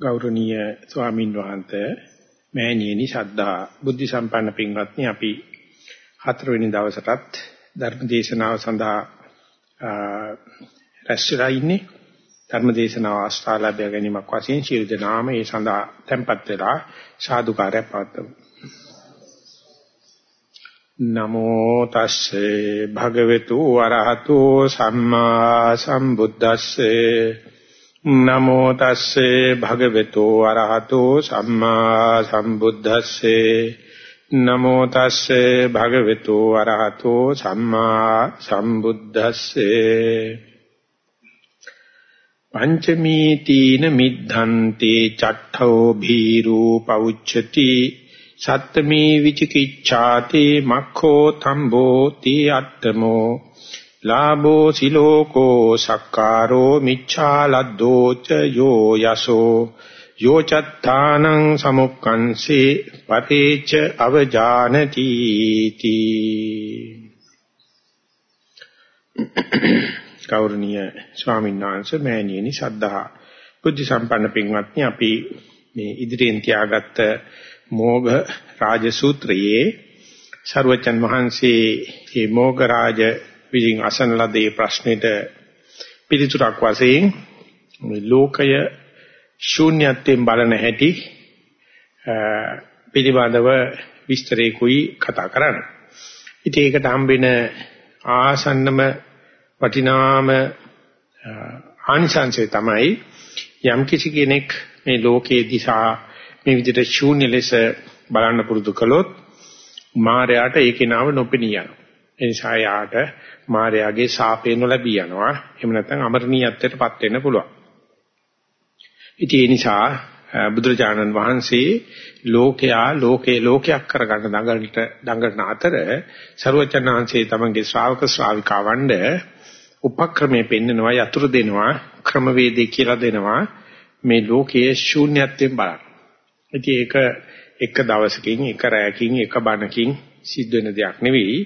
ගෞරවනීය ස්වාමින් වහන්සේ මෑණියනි ශද්ධා බුද්ධ සම්පන්න පින්වත්නි අපි හතරවෙනි දවසටත් ධර්ම දේශනාව සඳහා රැස්ලා ඉන්නේ. ධර්ම දේශනාව ආස්ථාලබ්‍ය ගැනීමක් වශයෙන් ශීල දනාම ඒ සඳහා tempත් වෙලා සාදුකාරය පවත්වමු. නමෝ තස්සේ භගවතු වරහතෝ සම්මා සම්බුද්දස්සේ නමෝ තස්සේ භගවතු අරහතෝ සම්මා සම්බුද්දස්සේ. නමෝ තස්සේ භගවතු අරහතෝ සම්මා සම්බුද්දස්සේ. පංචමී තීන මිද්ධන්තේ චට්ඨෝ භීරූ පෞච්චති සත්තමී විචිකිච්ඡාතේ මක්ඛෝ තම්බෝ තී අත්තමෝ. ලාභෝ සිලෝකෝ සක්කාරෝ මිච්ඡාලද්දෝ ච යෝ යසෝ යෝ චත්තානං සමුක්ඛංසේ පතේච අවජානති තී. කෞර්ණීය ස්වාමීන් වහන්සේ මෑණියනි සද්ධා බුද්ධ සම්පන්න පින්වත්නි අපි මේ ඉදිරියෙන් තියාගත්ත මෝග රාජ සූත්‍රයේ ਸਰවචන් වහන්සේ මේ මෝග රාජ විසින් අසන ලදී ප්‍රශ්නෙට පිළිතුරක් වශයෙන් මේ ලෝකය ශූන්‍යත්වයෙන් බලන හැටි පිළිබඳව විස්තරේකුයි කතා කරන්න. ඉතින් ඒකට හම්බෙන ආසන්නම වටිනාම ආනිසංසය තමයි යම් කිසි කෙනෙක් මේ ලෝකයේ දිහා මේ විදිහට ශූන්‍ය ලෙස බලන්න පුරුදු කළොත් මායයට ඒකේ නාම නොපෙනී යනවා. ඒ නිසා යාට මායාගේ ශාපේන ලැබී යනවා. එහෙම නැත්නම් අමරණීයත්වයටපත් වෙන්න පුළුවන්. ඉතින් ඒ නිසා බුදුරජාණන් වහන්සේ ලෝකයා ලෝකේ ලෝකයක් කරගන්න දඟලට දඟලන අතර ਸਰවචනාංශේ තමන්ගේ ශ්‍රාවක ශ්‍රාවිකාවන්ඩ උපක්‍රමයේ පෙන්නනවා යතුරු දෙනවා ක්‍රමවේදේ කියලා දෙනවා මේ ලෝකයේ ශූන්‍යත්වයෙන් බලන්න. ඉතින් ඒක එක දවසකින් එක රැයකින් එක බණකින් සිද්ධ වෙන දෙයක් නෙවෙයි.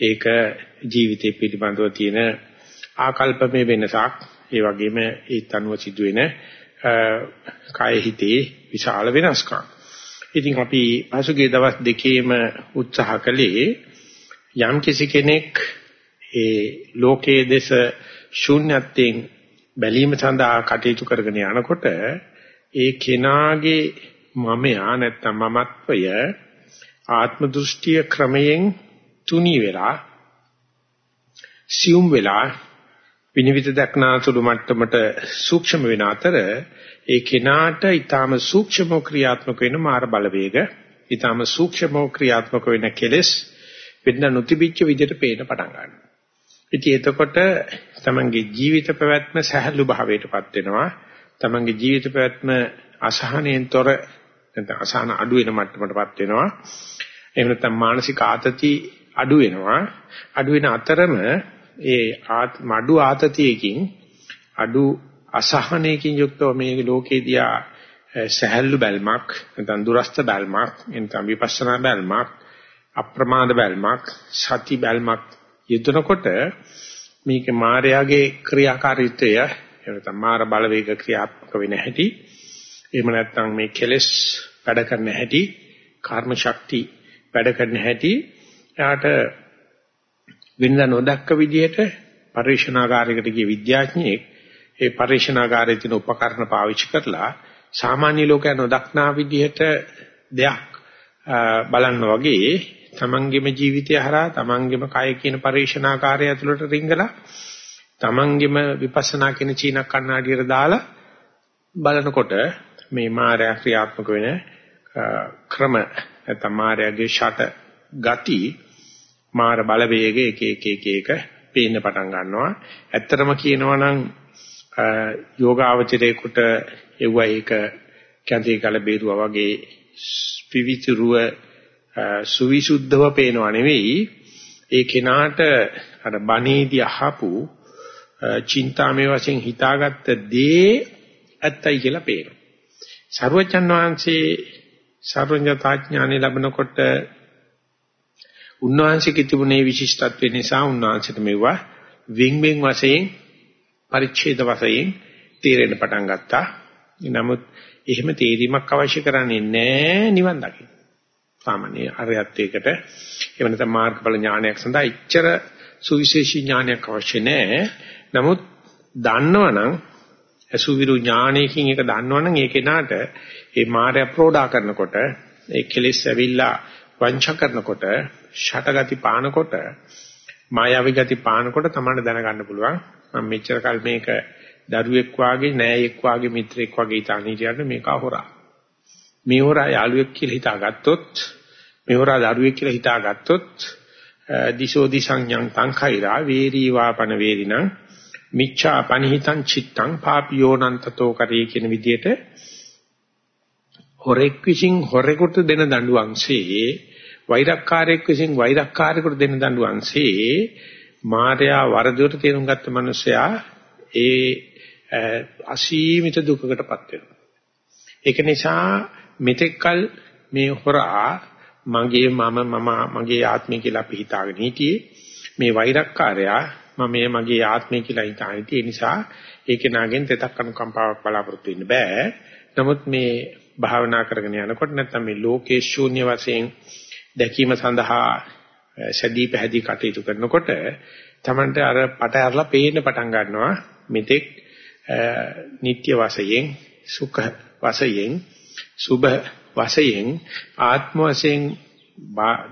ඒක ජීවිතය පිළිබඳව තියෙන ආකල්පමය වෙනසක් ඒ වගේම ඒත් අනුව සිදුවෙන කාය හිතේ විශාල වෙනස්කම්. ඉතින් අපි පසුගිය දවස් දෙකේම උත්සාහ කළේ යම් කිසි කෙනෙක් ඒ ලෝකයේ දෙස ශූන්‍යත්වයෙන් බැලීම සඳහා කටයුතු කරගෙන යනකොට ඒ කෙනාගේ මමයා නැත්තම් මමත්වය ආත්ම දෘෂ්ටිය ක්‍රමයෙන් තුනී වෙලා සියුම් වෙලා විනිවිද දක්නාතුළු මට්ටමට සූක්ෂම වෙන අතර ඒ කෙනාට ඊටාම සූක්ෂම ක්‍රියාත්මක වෙන මාර බලවේග ඊටාම සූක්ෂම ක්‍රියාත්මක වෙන කෙලෙස් වෙන්න නොතිබිච්ච විදිහට පේන පටන් ගන්නවා. ඉතින් එතකොට තමන්ගේ ජීවිත පැවැත්ම සහැල්ලු භාවයටපත් වෙනවා. තමන්ගේ ජීවිත පැවැත්ම අසහනෙන් තොර නැත්නම් අසහන අඩු වෙන මට්ටමටපත් වෙනවා. එහෙම නැත්නම් මානසික ආතති අඩු වෙනවා. අඩු වෙන අතරම ඒ මඩු ආතතියකින් අඩු අසහනයකින් යුක්තව මේ ලෝකේදියා සහැල්ලු බැල්මක් නැත්නම් දුරස්ත බැල්මක් නැත්නම් විපස්සනා බැල්මක් අප්‍රමාද බැල්මක් සති බැල්මක් යෙදෙනකොට මේක මායාවේ ක්‍රියාකාරීත්වය එනතම මාර බලවේග ක්‍රියාත්මක වෙන හැටි එහෙම නැත්නම් මේ කෙලෙස් වැඩ කරන හැටි කර්ම ශක්ති වැඩ කරන හැටි එයාට වෙනදා නොදක්ක විදිහට පරිශනාගාරයකට ගිය විද්‍යාඥයෙක් ඒ පරිශනාගාරයේ තියෙන උපකරණ පාවිච්චි කරලා සාමාන්‍ය ලෝකයා නොදක්නා විදිහට දෙයක් බලන්න වගේ තමන්ගේම ජීවිතය හරහා තමන්ගේම කය කියන පරිශනාකාරය ඇතුළට රිංගලා තමන්ගේම විපස්සනා කියන චීන කණ්ණාඩියට දාලා බලනකොට මේ මායя ක්‍රියාත්මක වෙන ක්‍රම නැත්නම් මායාගේ ෂට ගති මාර බලවේග එක එක එක එක පේන්න පටන් ගන්නවා. ඇත්තටම කියනවා නම් යෝගාවචරයේකට එවුව ඒක කැන්ති කල බේරුවා වගේ පිවිතුරුව සුවිසුද්ධව පේනවා නෙවෙයි ඒ කෙනාට අර බණේදී අහපු චින්තාමේ වශයෙන් හිතාගත්ත දේ ඇත්තයි කියලා පේනවා. සර්වචන් වහන්සේ සර්වඥතා ඥානෙ ලැබනකොට උන්වහන්සේගේ තිබුණේ විශිෂ්ටත්වය නිසා උන්වහන්සේට මෙවුවා වින් වින් වශයෙන් පරිච්ඡේද වශයෙන් තීරෙන්න පටන් ගත්තා. නමුත් එහෙම තේරීමක් අවශ්‍ය කරන්නේ නැහැ නිවන් දකින්න. සාමාන්‍ය අරයත්වයකට එහෙම නැත්නම් මාර්ගඵල ඥානයක් සඳහා ඉච්ඡර සුවිශේෂී ඥානයක් අවශ්‍ය නැහැ. නමුත් දන්නවනම් අසුවිරු ඥානයකින් ඒක දන්නවනම් ඒ කෙනාට ඒ මායя ප්‍රෝඩා කරනකොට ඒ කෙලෙස් ඇවිල්ලා වංච කරනකොට ෂටගති පානකොට මායාවී ගති පානකොට තමයි දැනගන්න පුළුවන්. මම මෙච්චර කල් මේක දරුවෙක් වාගේ නෑයෙක් වාගේ මිත්‍රෙක් වාගේ ඉතාලි හිටියන්න මේක හොරා මේ හොරා යාළුවෙක් කියලා හිතාගත්තොත් මේ හොරා දරුවෙක් කියලා හිතාගත්තොත් දිසෝ දිසංයං තංඛෛරා වේරී වාපන වේරිණං මිච්ඡා පනිහිතං චිත්තං පාපියෝනන්තතෝ කරේ කියන විදිහට හොරෙක් විසින් හොරෙකුට දෙන දඬුවම්සේ වෛරක්කාරයෙක් විසින් වෛරක්කාරයෙකුට දෙන දඬුවම්සේ මාර්යා වරදුවට තේරුම් ගත්ත මිනිසයා ඒ අසීමිත දුකකටපත් වෙනවා. ඒක නිසා මෙතෙක්කල් මේ හොරා මගේ මම මම මගේ ආත්මය කියලා අපි හිතාගෙන හිටියේ මේ වෛරක්කාරයා මම මේ මගේ ආත්මය කියලා හිතාගෙන හිටියේ නිසා ඒකේ නාගෙන් තෙතක් අනුකම්පාවක් බලාපොරොත්තු වෙන්න බෑ. නමුත් මේ භාවනා කරගෙන යනකොට නැත්නම් මේ ලෝකේ ශූන්‍ය වශයෙන් දැකීම සඳහා සැදී පැහැදී කටයුතු කරනකොට Tamanට අර පට ඇරලා පේන්න පටන් ගන්නවා මෙතෙක් නিত্য වශයෙන් සුඛ වශයෙන් සුභ වශයෙන් ආත්ම වශයෙන්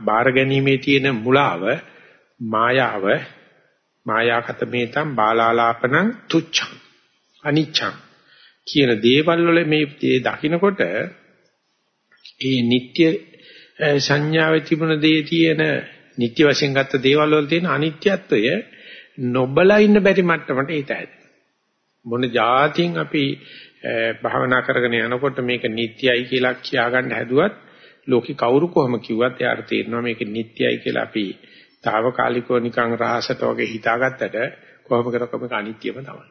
බාර ගැනීමේ තියෙන මුලාව මායාව මායාකත මේතම් බාලාලාපන තුච්ඡං අනිච්ඡං කියන දේවල් වල මේ දේ දකිනකොට ඒ නিত্য සංඥාවේ තිබුණ දේ තියෙන නিত্য වශයෙන් ගත්ත දේවල් වල තියෙන අනිත්‍යත්වය නොබලා ඉන්න බැරි මට්ටමට ඊට ඇදෙනවා මොන જાතියෙන් අපි භාවනා කරගෙන යනකොට මේක නিত্যයි කියලා කියාගන්න හැදුවත් ලෝකේ කවුරු කොහොම කිව්වත් එයාට තේරෙනවා මේක නিত্যයි කියලා අපි తాවකාලිකව නිකන් රහසට වගේ හිතාගත්තට කොහොම කරකම මේක අනිත්‍යම තමයි.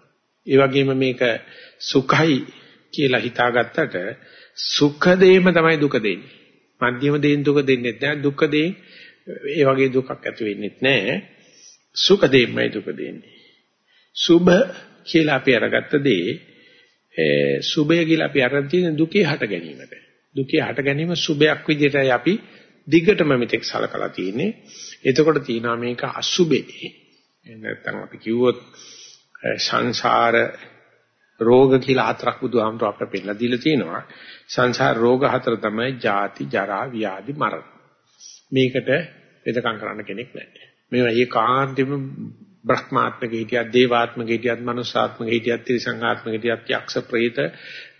ඒ වගේම මේක සුඛයි කියලා හිතාගත්තට සුඛ දෙයම තමයි දුක දෙන්නේ. මධ්‍යම දෙයින් දුක දෙන්නේ නැහැ. දුක්ඛ දෙයින් ඒ වගේ දුකක් ඇති වෙන්නේ නැහැ. සුඛ දෙයින්මයි දුක දෙන්නේ. සුභ කියලා අපි අරගත්ත දේ සුභය කියලා අපි අරන් තියෙන දුකේ හට ගැනීමට. දුකේ හට ගැනීම සුභයක් විදිහටයි අපි දිගටම මෙතෙක් සලකලා තියෙන්නේ. එතකොට තියෙනවා මේක අසුභේ. නැත්නම් අපි කිව්වොත් සංසාර රෝග කියලා හතරක් බුදුහාමුදුර අපට පෙන්නලා දීලා තියෙනවා. සංසාර රෝග හතර තමයි ජාති, ජරා, ව්‍යාධි, මරණ. මේකට වෙදකම් කරන්න කෙනෙක් නැහැ. මේවා ඒකාන්තෙම බ්‍රහ්මාත්මක හිටියත් දේවාත්මක හිටියත් මනුෂ්‍යාත්මක හිටියත් ත්‍රිසංඝාත්මක හිටියත් යක්ෂ ප්‍රේත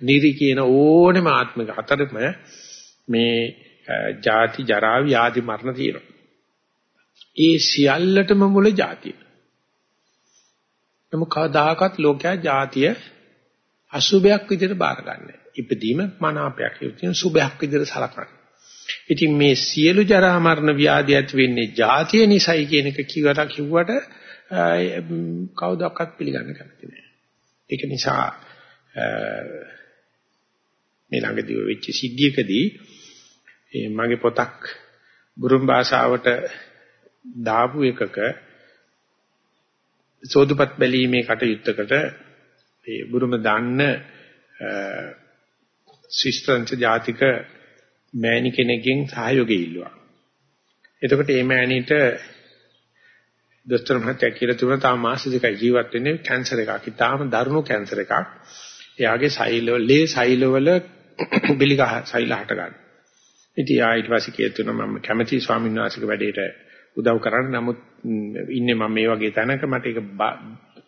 නිරි කියන ඕනෙම ආත්මක හතරම මේ ජාති ජරා ව්‍යාධි මරණ තියෙනවා. ඒ සියල්ලටම මුල ජාතිය. නමුත් කවදාකවත් ලෝකයා ජාතිය අසුබයක් විදිහට බාරගන්නේ. ඉපදීම මනාපයක් කියන සුබයක් විදිහට සලකන්නේ. ඉතින් මේ සියලු ජරා මරණ ව්‍යාධි ඇති වෙන්නේ ජාතිය නිසයි කියන එක කිව්වට කිව්වට කවුදක්වත් පිළිගන්න කැමති නෑ. ඒක නිසා මේ ළඟදී වෙච්ච සිද්ධියකදී මගේ පොතක් බුරුම් භාෂාවට දාපු එකක සෝදුපත් බැලීමේ කටයුත්තකට ඒ බුරුම දාන්න ශිෂ්ටංශ ජාතික මෑණි කෙනෙක්ගෙන් සහයෝගය ඉල්ලුවා. එතකොට මේ මෑණිට දොස්තර මහත්තයා කියලා තුන තාම මාස දෙකයි ජීවත් වෙන්නේ කැන්සර් එකක්. ඊටාම දරුණු කැන්සර් එකක්. එයාගේ සෛලවල ලේ සෛලවල බිලිගහ සෛල හට ගන්න. ඉතින් ආ ඊට පස්සේ කියතුන මම කැමැති ස්වාමීන් වහන්සේගේ වැඩේට උදව් කරන්න. නමුත් ඉන්නේ මම මේ වගේ තැනක මට ඒක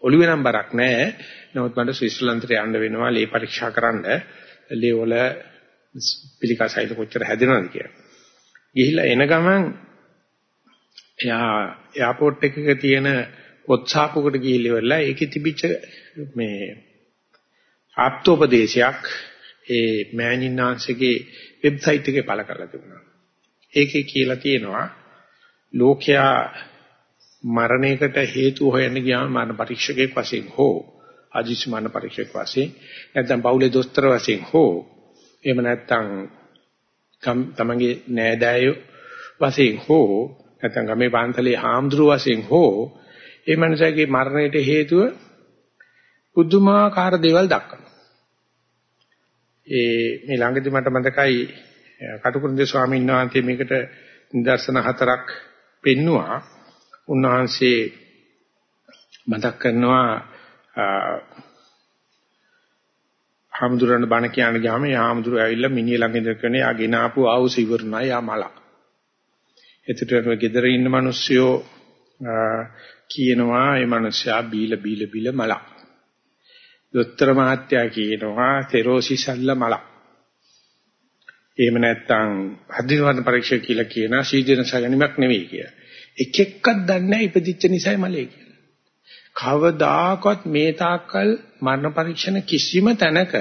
ඔළුවේ නම් බරක් නැහැ. නමුත් මට ස්විට්සර්ලන්තයට යන්න වෙනවා ලේ පරීක්ෂා කරන්න. ලේ වල පිළිකා සෛල කොච්චර හැදෙනවද කියලා. ගිහිල්ලා එන ගමන් එයා එයාපෝට් එකක තියෙන WhatsApp-කට ගිහිල්ලා ඉවරලා ඒකේ තිබිච්ච මේ ආප්තෝපදේශයක් ඒ මෑනින්නාංශගේ වෙබ්සයිට් එකේ පළ කරලා තිබුණා. ඒකේ කියලා තියෙනවා ලෝකයා මරණයකට හේතු හොයන්න ගියාම මරණ පරීක්ෂකෙක් වශයෙන් හෝ අජිස් මරණ පරීක්ෂක වශයෙන් නැත්නම් බෞලේ දොස්තර වශයෙන් හෝ එහෙම නැත්නම් තමන්ගේ නෑදෑයෝ වශයෙන් හෝ නැත්නම් ගමේ පන්සලේ හාමුදුරුව වශයෙන් හෝ ඒ මනුස්සයාගේ මරණයට හේතුව පුදුමාකාර දේවල් දක්වනවා. ඒ මේ ළඟදි මට මතකයි කටුකුරුන්දේ ස්වාමීන් වහන්සේ මේකට නිදර්ශන හතරක් පෙන්නවා. උන්වහන්සේ මතක් කරනවා හාමුදුරන් බණ කියන ගාම යාමුදුර ඇවිල්ලා මිනිහ ළඟ ඉඳගෙන කියන යා ගෙන ආපු ආවුස ඉවරණා යා මල. එතකොට ගෙදර ඉන්න මිනිස්සුયો කියනවා මේ මිනිස්සයා බීල බීල බීල මල. දොස්තර මහත්තයා කියනවා තෙරෝසිසල්ල මල. එහෙම නැත්නම් හදිනවන පරීක්ෂා කියලා කියන සීදෙන සගනිමක් නෙවෙයි කිය. එක එක්කක් දන්නේ ඉපදිච්ච නිසායි මලේ කියලා. කවදාකවත් මේ තාක්කල් මරණ පරීක්ෂණ කිසිම තැනක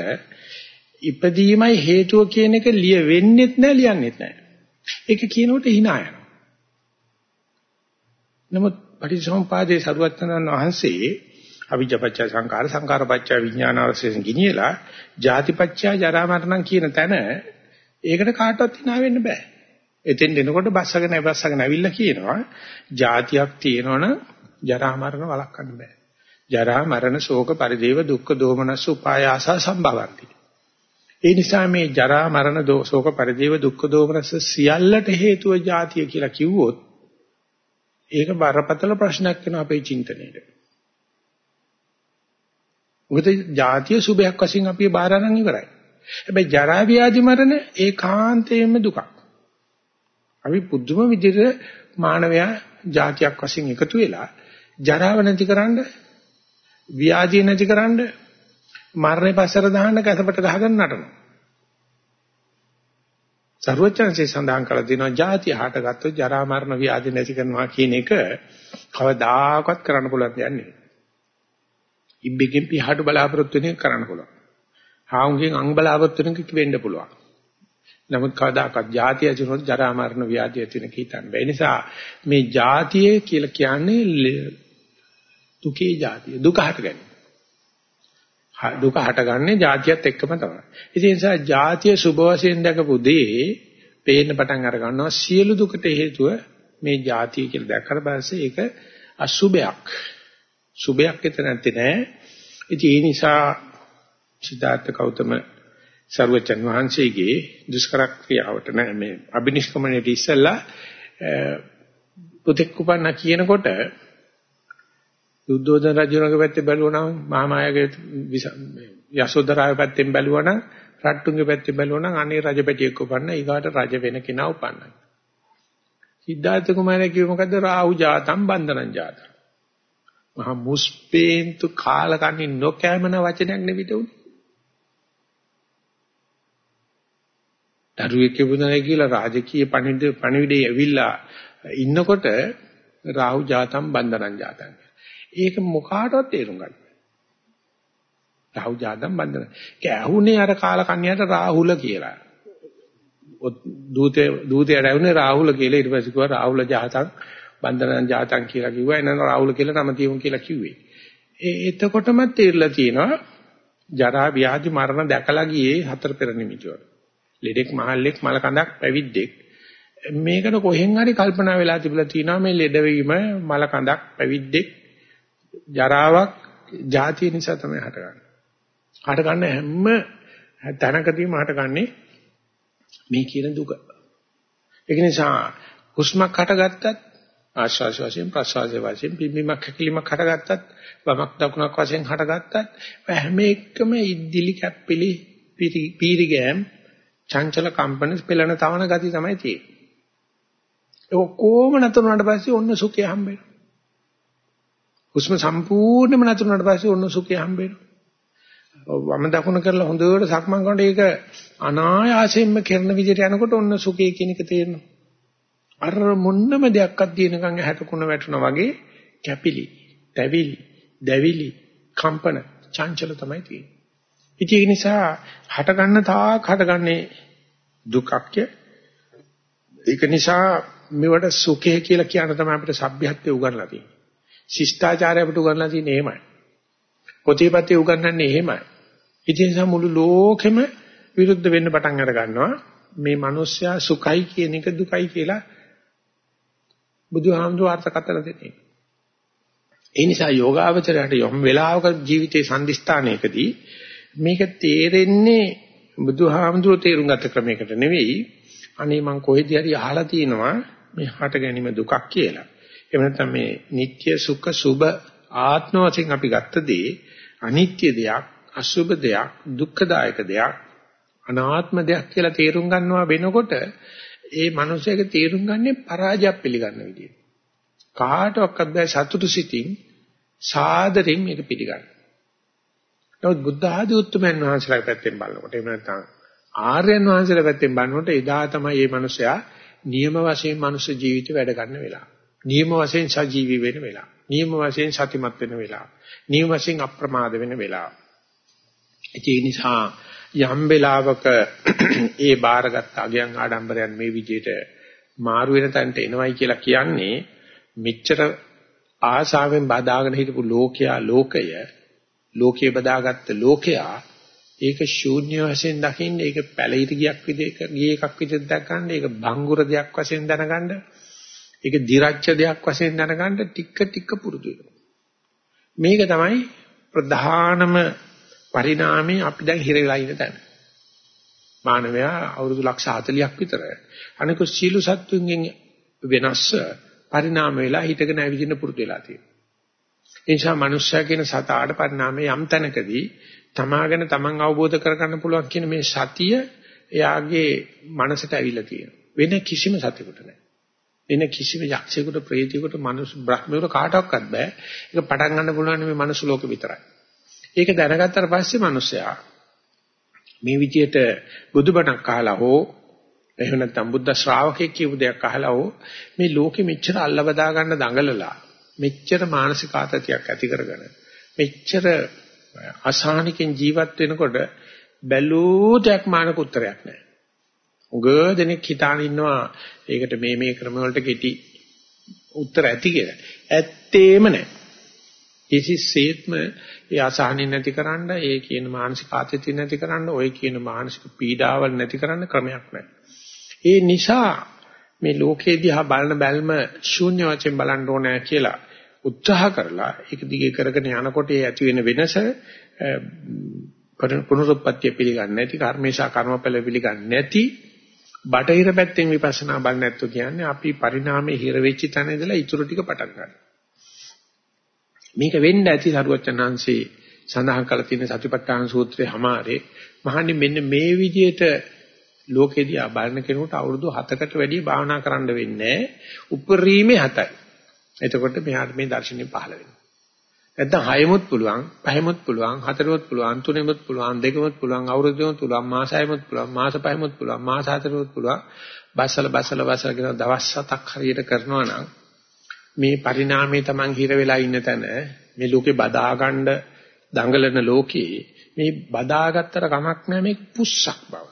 ඉපදීමයි හේතුව කියන එක ලිය වෙන්නෙත් නැහැ ලියන්නෙත් නැහැ. ඒක කියනකොට hina යනවා. නමුත් පටිච්චසමුපාදයේ සරුවත්තනන් වහන්සේ අවිජ්ජපච්ච සංකාර සංකාරපච්ච විඥානවශයෙන් ගිනියලා ජාතිපච්ච ජරා මරණම් කියන තැන ඒකට කාටවත් hina වෙන්න බෑ. එතෙන් එනකොට බස්සගෙන බස්සගෙන ඇවිල්ලා කියනවා ජාතියක් තියෙනවනම් ජරා මරණ වළක්වන්න බෑ. ජරා මරණ ශෝක පරිදේව දුක්ඛ දෝමනස්ස උපායාස සම්භවಂತಿ. ඒ නිසා මේ ජරා මරණ ශෝක පරිදේව දුක්ඛ දෝමනස්ස සියල්ලට හේතුව ජාතිය කියලා කිව්වොත් ඒක බරපතල ප්‍රශ්නයක් වෙනවා අපේ චින්තනයේ. මොකද ජාතිය සුභයක් වශයෙන් අපි බාර අරන් ඉවරයි. හැබැයි ජරා ව්‍යාධි මරණ ඒකාන්තයෙන්ම දුකක්. අපි පුදුම විදිහට මානවයා ජාතියක් වශයෙන් එකතු වෙලා ජරාව නැතිකරන්න ව්‍යාධිය නැතිකරන්න මරණය පස්සට දාන්න කැසපට ගහගෙන නටනවා. සර්වචන්සේ සඳහන් කළ දිනවා ජාතිය හටගත්තොත් ජරා මරණ ව්‍යාධි නැති කරනවා කියන එක කවදාකවත් කරන්න පුළුවන් දෙයක් නෙවෙයි. ඉබ්බෙකින් පිහාට බලාපොරොත්තු වෙන එක කරන්න පුළුවන්. හාවුන්ගෙන් අං බලාපොරොත්තු වෙන එක වෙන්න පුළුවන්. නමුත් කවදාකවත් ජාතිය ඇතිවෙනොත් ජරා මරණ ව්‍යාධි ඇති වෙන කීතන් බෑ. ඒ නිසා මේ ජාතිය කියලා කියන්නේ දුකේ ජාතිය. දුක හටගන්නේ. දුක හටගන්නේ ජාතියත් එක්කම තමයි. ඒ නිසා ජාතිය සුභ වශයෙන් දැකපු දේ පේන්න පටන් අර ගන්නවා සියලු දුකට හේතුව මේ ජාතිය කියලා දැක්කට පස්සේ ඒක අසුභයක්. සුභයක් එතන නැත්තේ නෑ. ඉතින් ඒ නිසා සිතාර්ථ කෞතම සර්වචන් වහන්සේගේ දුෂ්කර ක්‍රියාවට නෑ මේ අබිනිෂ්ක්‍මණයට ඉස්සෙල්ලා පුතෙක් උපන්න කියනකොට යුද්ධෝදන රජුණගේ පැත්තේ බැලුවනම් මහාමායාගේ යසෝදරාගේ පැත්තෙන් බැලුවනම් රට්ටුන්ගේ පැත්තෙන් බැලුවනම් අනේ රජපැටියෙක් උපන්න ඊගාට රජ වෙන කෙනා උපන්නයි. සිද්ධාර්ථ කුමාරයා කිව්ව මොකද්ද රාහු ජාතම් බන්ධනං ජාතම්. මහා මුස්පේන්තු කාලකන්ණි නොකෑමන වචනයක් නෙවිත උනේ. දරුවෙක් ඉපදුනායි කියලා රාජකීය පණිවිඩ පණිවිඩේ ඇවිල්ලා ඉන්නකොට රාහු ජාතම් බන්ධනං ජාතම්. ඒක මොකාටවත් තේරුම් ගන්න. රාහු ජාතම් බන්ධන. ඒක ඇහුනේ අර කාලකන්‍යාට රාහුල කියලා. දූතේ දූතයාට ඇහුනේ රාහුල කියලා ඊට පස්සේ කිව්වා රාහුල ජාතම් බන්ධනං ජාතම් කියලා කිව්වා. එනනම් රාහුල කියලා නම තියමු කියලා කිව්වේ. ඒ එතකොටම තේරලා තියෙනවා ජරා ව්‍යාධි මරණ දැකලා ගියේ හතර පෙර නිමිතිවල. ලෙඩෙක් මහල්ලෙක් මල කඳක් පැවිද්දෙක් මේකට කොහෙන් හරි කල්පනා වෙලා තිබිලා තියෙනවා මේ ලෙඩවීම මල කඳක් පැවිද්දෙක් ජරාවක් ಜಾතිය නිසා තමයි හටගන්නේ. හටගන්න හැම තැනකදීම හටගන්නේ මේ කියන දුක. ඒක නිසා හුස්මක් හටගත්තත් ආශ්වාස වශයෙන් ප්‍රශ්වාස වශයෙන් පිම්බීමක් හැකිලිමක් හටගත්තත් වමක් දකුණක් වශයෙන් හටගත්තත් හැම එකම ඉද්දිලි කැප්පිලි පීරිගෑම් චංචල කම්පන පෙළෙන තවන ගති තමයි තියෙන්නේ. ඒ ඔක්කොම නතරුනාට පස්සේ ඔන්න සුඛය හම්බ වෙනවා. හුස්ම සම්පූර්ණයෙන්ම නතරුනාට පස්සේ ඔන්න සුඛය හම්බ වෙනවා. වම දකුණ කරලා හොඳට සක්මන් කරනකොට ඒක අනායාසයෙන්ම කරන විදිහට යනකොට ඔන්න සුඛය කියන එක තේරෙනවා. අර මොන්නම දෙයක්වත් දිනකන් ඇහැට කුණ වැටුණා වගේ කැපිලි, දැවිලි, දැවිලි, කම්පන, චංචල තමයි තියෙන්නේ. ඉතින් ඒ නිසා හට ගන්න තාක් හටගන්නේ දුක්ක්ය. ඒක නිසා මෙවට සුඛය කියලා කියන තමයි අපිට සભ્યත්වයේ උගන්ලා තියෙන්නේ. ශිෂ්ටාචාරය අපිට උගන්ලා තියෙන්නේ එහෙමයි. පොතේපතේ උගන්වන්නේ එහෙමයි. ඉතින් නිසා මුළු ලෝකෙම විරුද්ධ වෙන්න පටන් අර ගන්නවා. මේ මිනිස්සයා සුඛයි කියන එක දුකයි කියලා බුදුහාමුදුරුවෝ අර්ථකථන දෙන්නේ. ඒ නිසා යෝගාවචරයට යම් වෙලාවක ජීවිතේ සම්දිස්ථානයකදී මේක තේරෙන්නේ බුදුහාමුදුරුවෝ තේරුම් ගත ක්‍රමයකට නෙවෙයි අනේ මං කොහෙද හරි අහලා තිනවා මේ හට ගැනීම දුකක් කියලා. එහෙම නැත්නම් මේ නিত্য සුඛ සුබ ආත්ම වශයෙන් අපි ගත්ත දේ අනිත්‍ය දෙයක්, අසුබ දෙයක්, දුක්ඛදායක දෙයක්, අනාත්ම දෙයක් කියලා තේරුම් ගන්නවා වෙනකොට ඒ මනුස්සයක තේරුම් ගන්නේ පරාජයක් පිළිගන්න විදියට. කාටවත් බෑ සතුටු සිතින් සාදරෙන් මේක පිළිගන්න. නමුත් බුද්ධ ආදී උතුම්යන් වහන්සේලා පැත්තෙන් බලනකොට එහෙම නැත්නම් ආර්යයන් වහන්සේලා පැත්තෙන් බලනකොට එදා තමයි මේ මනුස්සයා නියම වශයෙන් මනුස්ස ජීවිතය වැඩ ගන්න වෙලාව. නියම වශයෙන් සජීවී වෙන වෙලාව. නියම වශයෙන් සතිමත් වෙන වෙලාව. නියම වශයෙන් අප්‍රමාද වෙන වෙලාව. ඒ නිසා යම් වෙලාවක ඒ බාරගත් අගයන් ආඩම්බරයන් මේ විදිහට මාරු වෙන තැනට එනවයි කියලා කියන්නේ මෙච්චර ආසාවෙන් බදාගෙන හිටපු ලෝකයා ලෝකය ලෝකයේ බදාගත්ත ලෝකයා ඒක ශූන්‍ය වශයෙන් දකින්න ඒක පැලිර ගියක් විදිහක ගිය එකක් විදිහට දක්වන්න ඒක බංගුර දෙයක් වශයෙන් දැනගන්න ඒක දිරච්ච දෙයක් වශයෙන් දැනගන්න ටික ටික පුරුදු මේක තමයි ප්‍රධානම පරිණාමයේ අපි දැන් හිර වෙලා ඉන්න තැන. මානවයා අවුරුදු ලක්ෂ 40ක් විතර අනිකුත් සීළු සත්තුන්ගෙන් වෙනස්ස පරිණාම වෙලා හිටගෙන ඇවිදින්න පුරුදු වෙලා තියෙනවා. ඒ නිසා මනුෂ්‍යයා කියන සතාට පරිණාමයේ යම් තැනකදී තමාගෙන තමන් අවබෝධ කරගන්න පුළුවන් කියන මේ සතිය එයාගේ මනසට ඇවිල්ලා තියෙනවා. වෙන කිසිම සතෙකුට නැහැ. වෙන කිසිම යක්ෂයෙකුට ප්‍රේතයෙකුට මනුස්ස බ්‍රහ්මයෙකුට කාටවත් බෑ. ඒක පටන් ගන්න පුළුවන් මේ මනුස්ස ලෝක විතරයි. ඒක දැනගත්තට පස්සේ මිනිස්සයා මේ විදියට බුදුබණක් අහලා හෝ එහෙම නැත්නම් බුද්ධ ශ්‍රාවකෙක් කියපු දෙයක් අහලා හෝ මේ ලෝකෙ මෙච්චර අල්ලවදා ගන්න දඟලලා මෙච්චර මානසික ආතතියක් ඇති කරගෙන මෙච්චර අසහනිකින් ජීවත් වෙනකොට බැලූටයක් මානක උත්තරයක් නැහැ. උග දෙනෙක් හිතාන ඉන්නවා ඒකට මේ මේ ක්‍රම වලට කෙටි උත්තර ඇති කියලා. ඇත්තේම නැහැ. කිසිසේත්ම ඒ අසහනින් නැතිකරන්න, ඒ කියන මානසික ආතතිය නැතිකරන්න, ওই කියන මානසික පීඩාවල් නැතිකරන්න ක්‍රමයක් නැහැ. ඒ නිසා මේ ලෝකේ දිහා බලන බැල්ම ශූන්‍ය වශයෙන් බලන්න ඕනේ කියලා උත්සාහ කරලා ඒක දිගේ කරගෙන යනකොට ඒ ඇති වෙන වෙනස පුනරුත්පත්ති පිළිගන්නේ නැති කර්මේශා කර්මඵල පිළිගන්නේ නැති බටහිර පැත්තෙන් විපස්සනා බලන්නේ නැත්තු කියන්නේ අපි පරිණාමයේ හිර වෙච්ච තැන ඉඳලා ඊටු ටික පටන් ගන්නවා. මේක වෙන්න ඇති සරුවචනංශේ සඳහන් කරලා තියෙන සතිපට්ඨාන සූත්‍රයේ හැමාරේ මහන්නේ මෙන්න මේ විදිහට ලෝකෙදී ආ බලන කෙනෙකුට අවුරුදු 7කට වැඩි භාවනා කරන්න වෙන්නේ උපරිමේ 7යි. එතකොට මෙහාට මේ දර්ශනය පහළ වෙනවා. නැත්නම් 6මුත් පුළුවන්, 5මුත් පුළුවන්, 4මුත් පුළුවන්, 3මුත් පුළුවන්, 2මුත් පුළුවන්, අවුරුද්දෙමුත් පුළුවන්, මාස 6මුත් පුළුවන්, මාස 5මුත් පුළුවන්, මාස 4මුත් පුළුවන්. බස්සල බස්සල බස්සල කියන දවස් 7ක් හරියට කරනවා නම් මේ පරිණාමයේ Taman හිර වෙලා ඉන්න තැන මේ ලෝකේ බදාගන්න දඟලන ලෝකේ මේ බදාගත්තට කමක් නැහැ මේක පුස්සක් බව.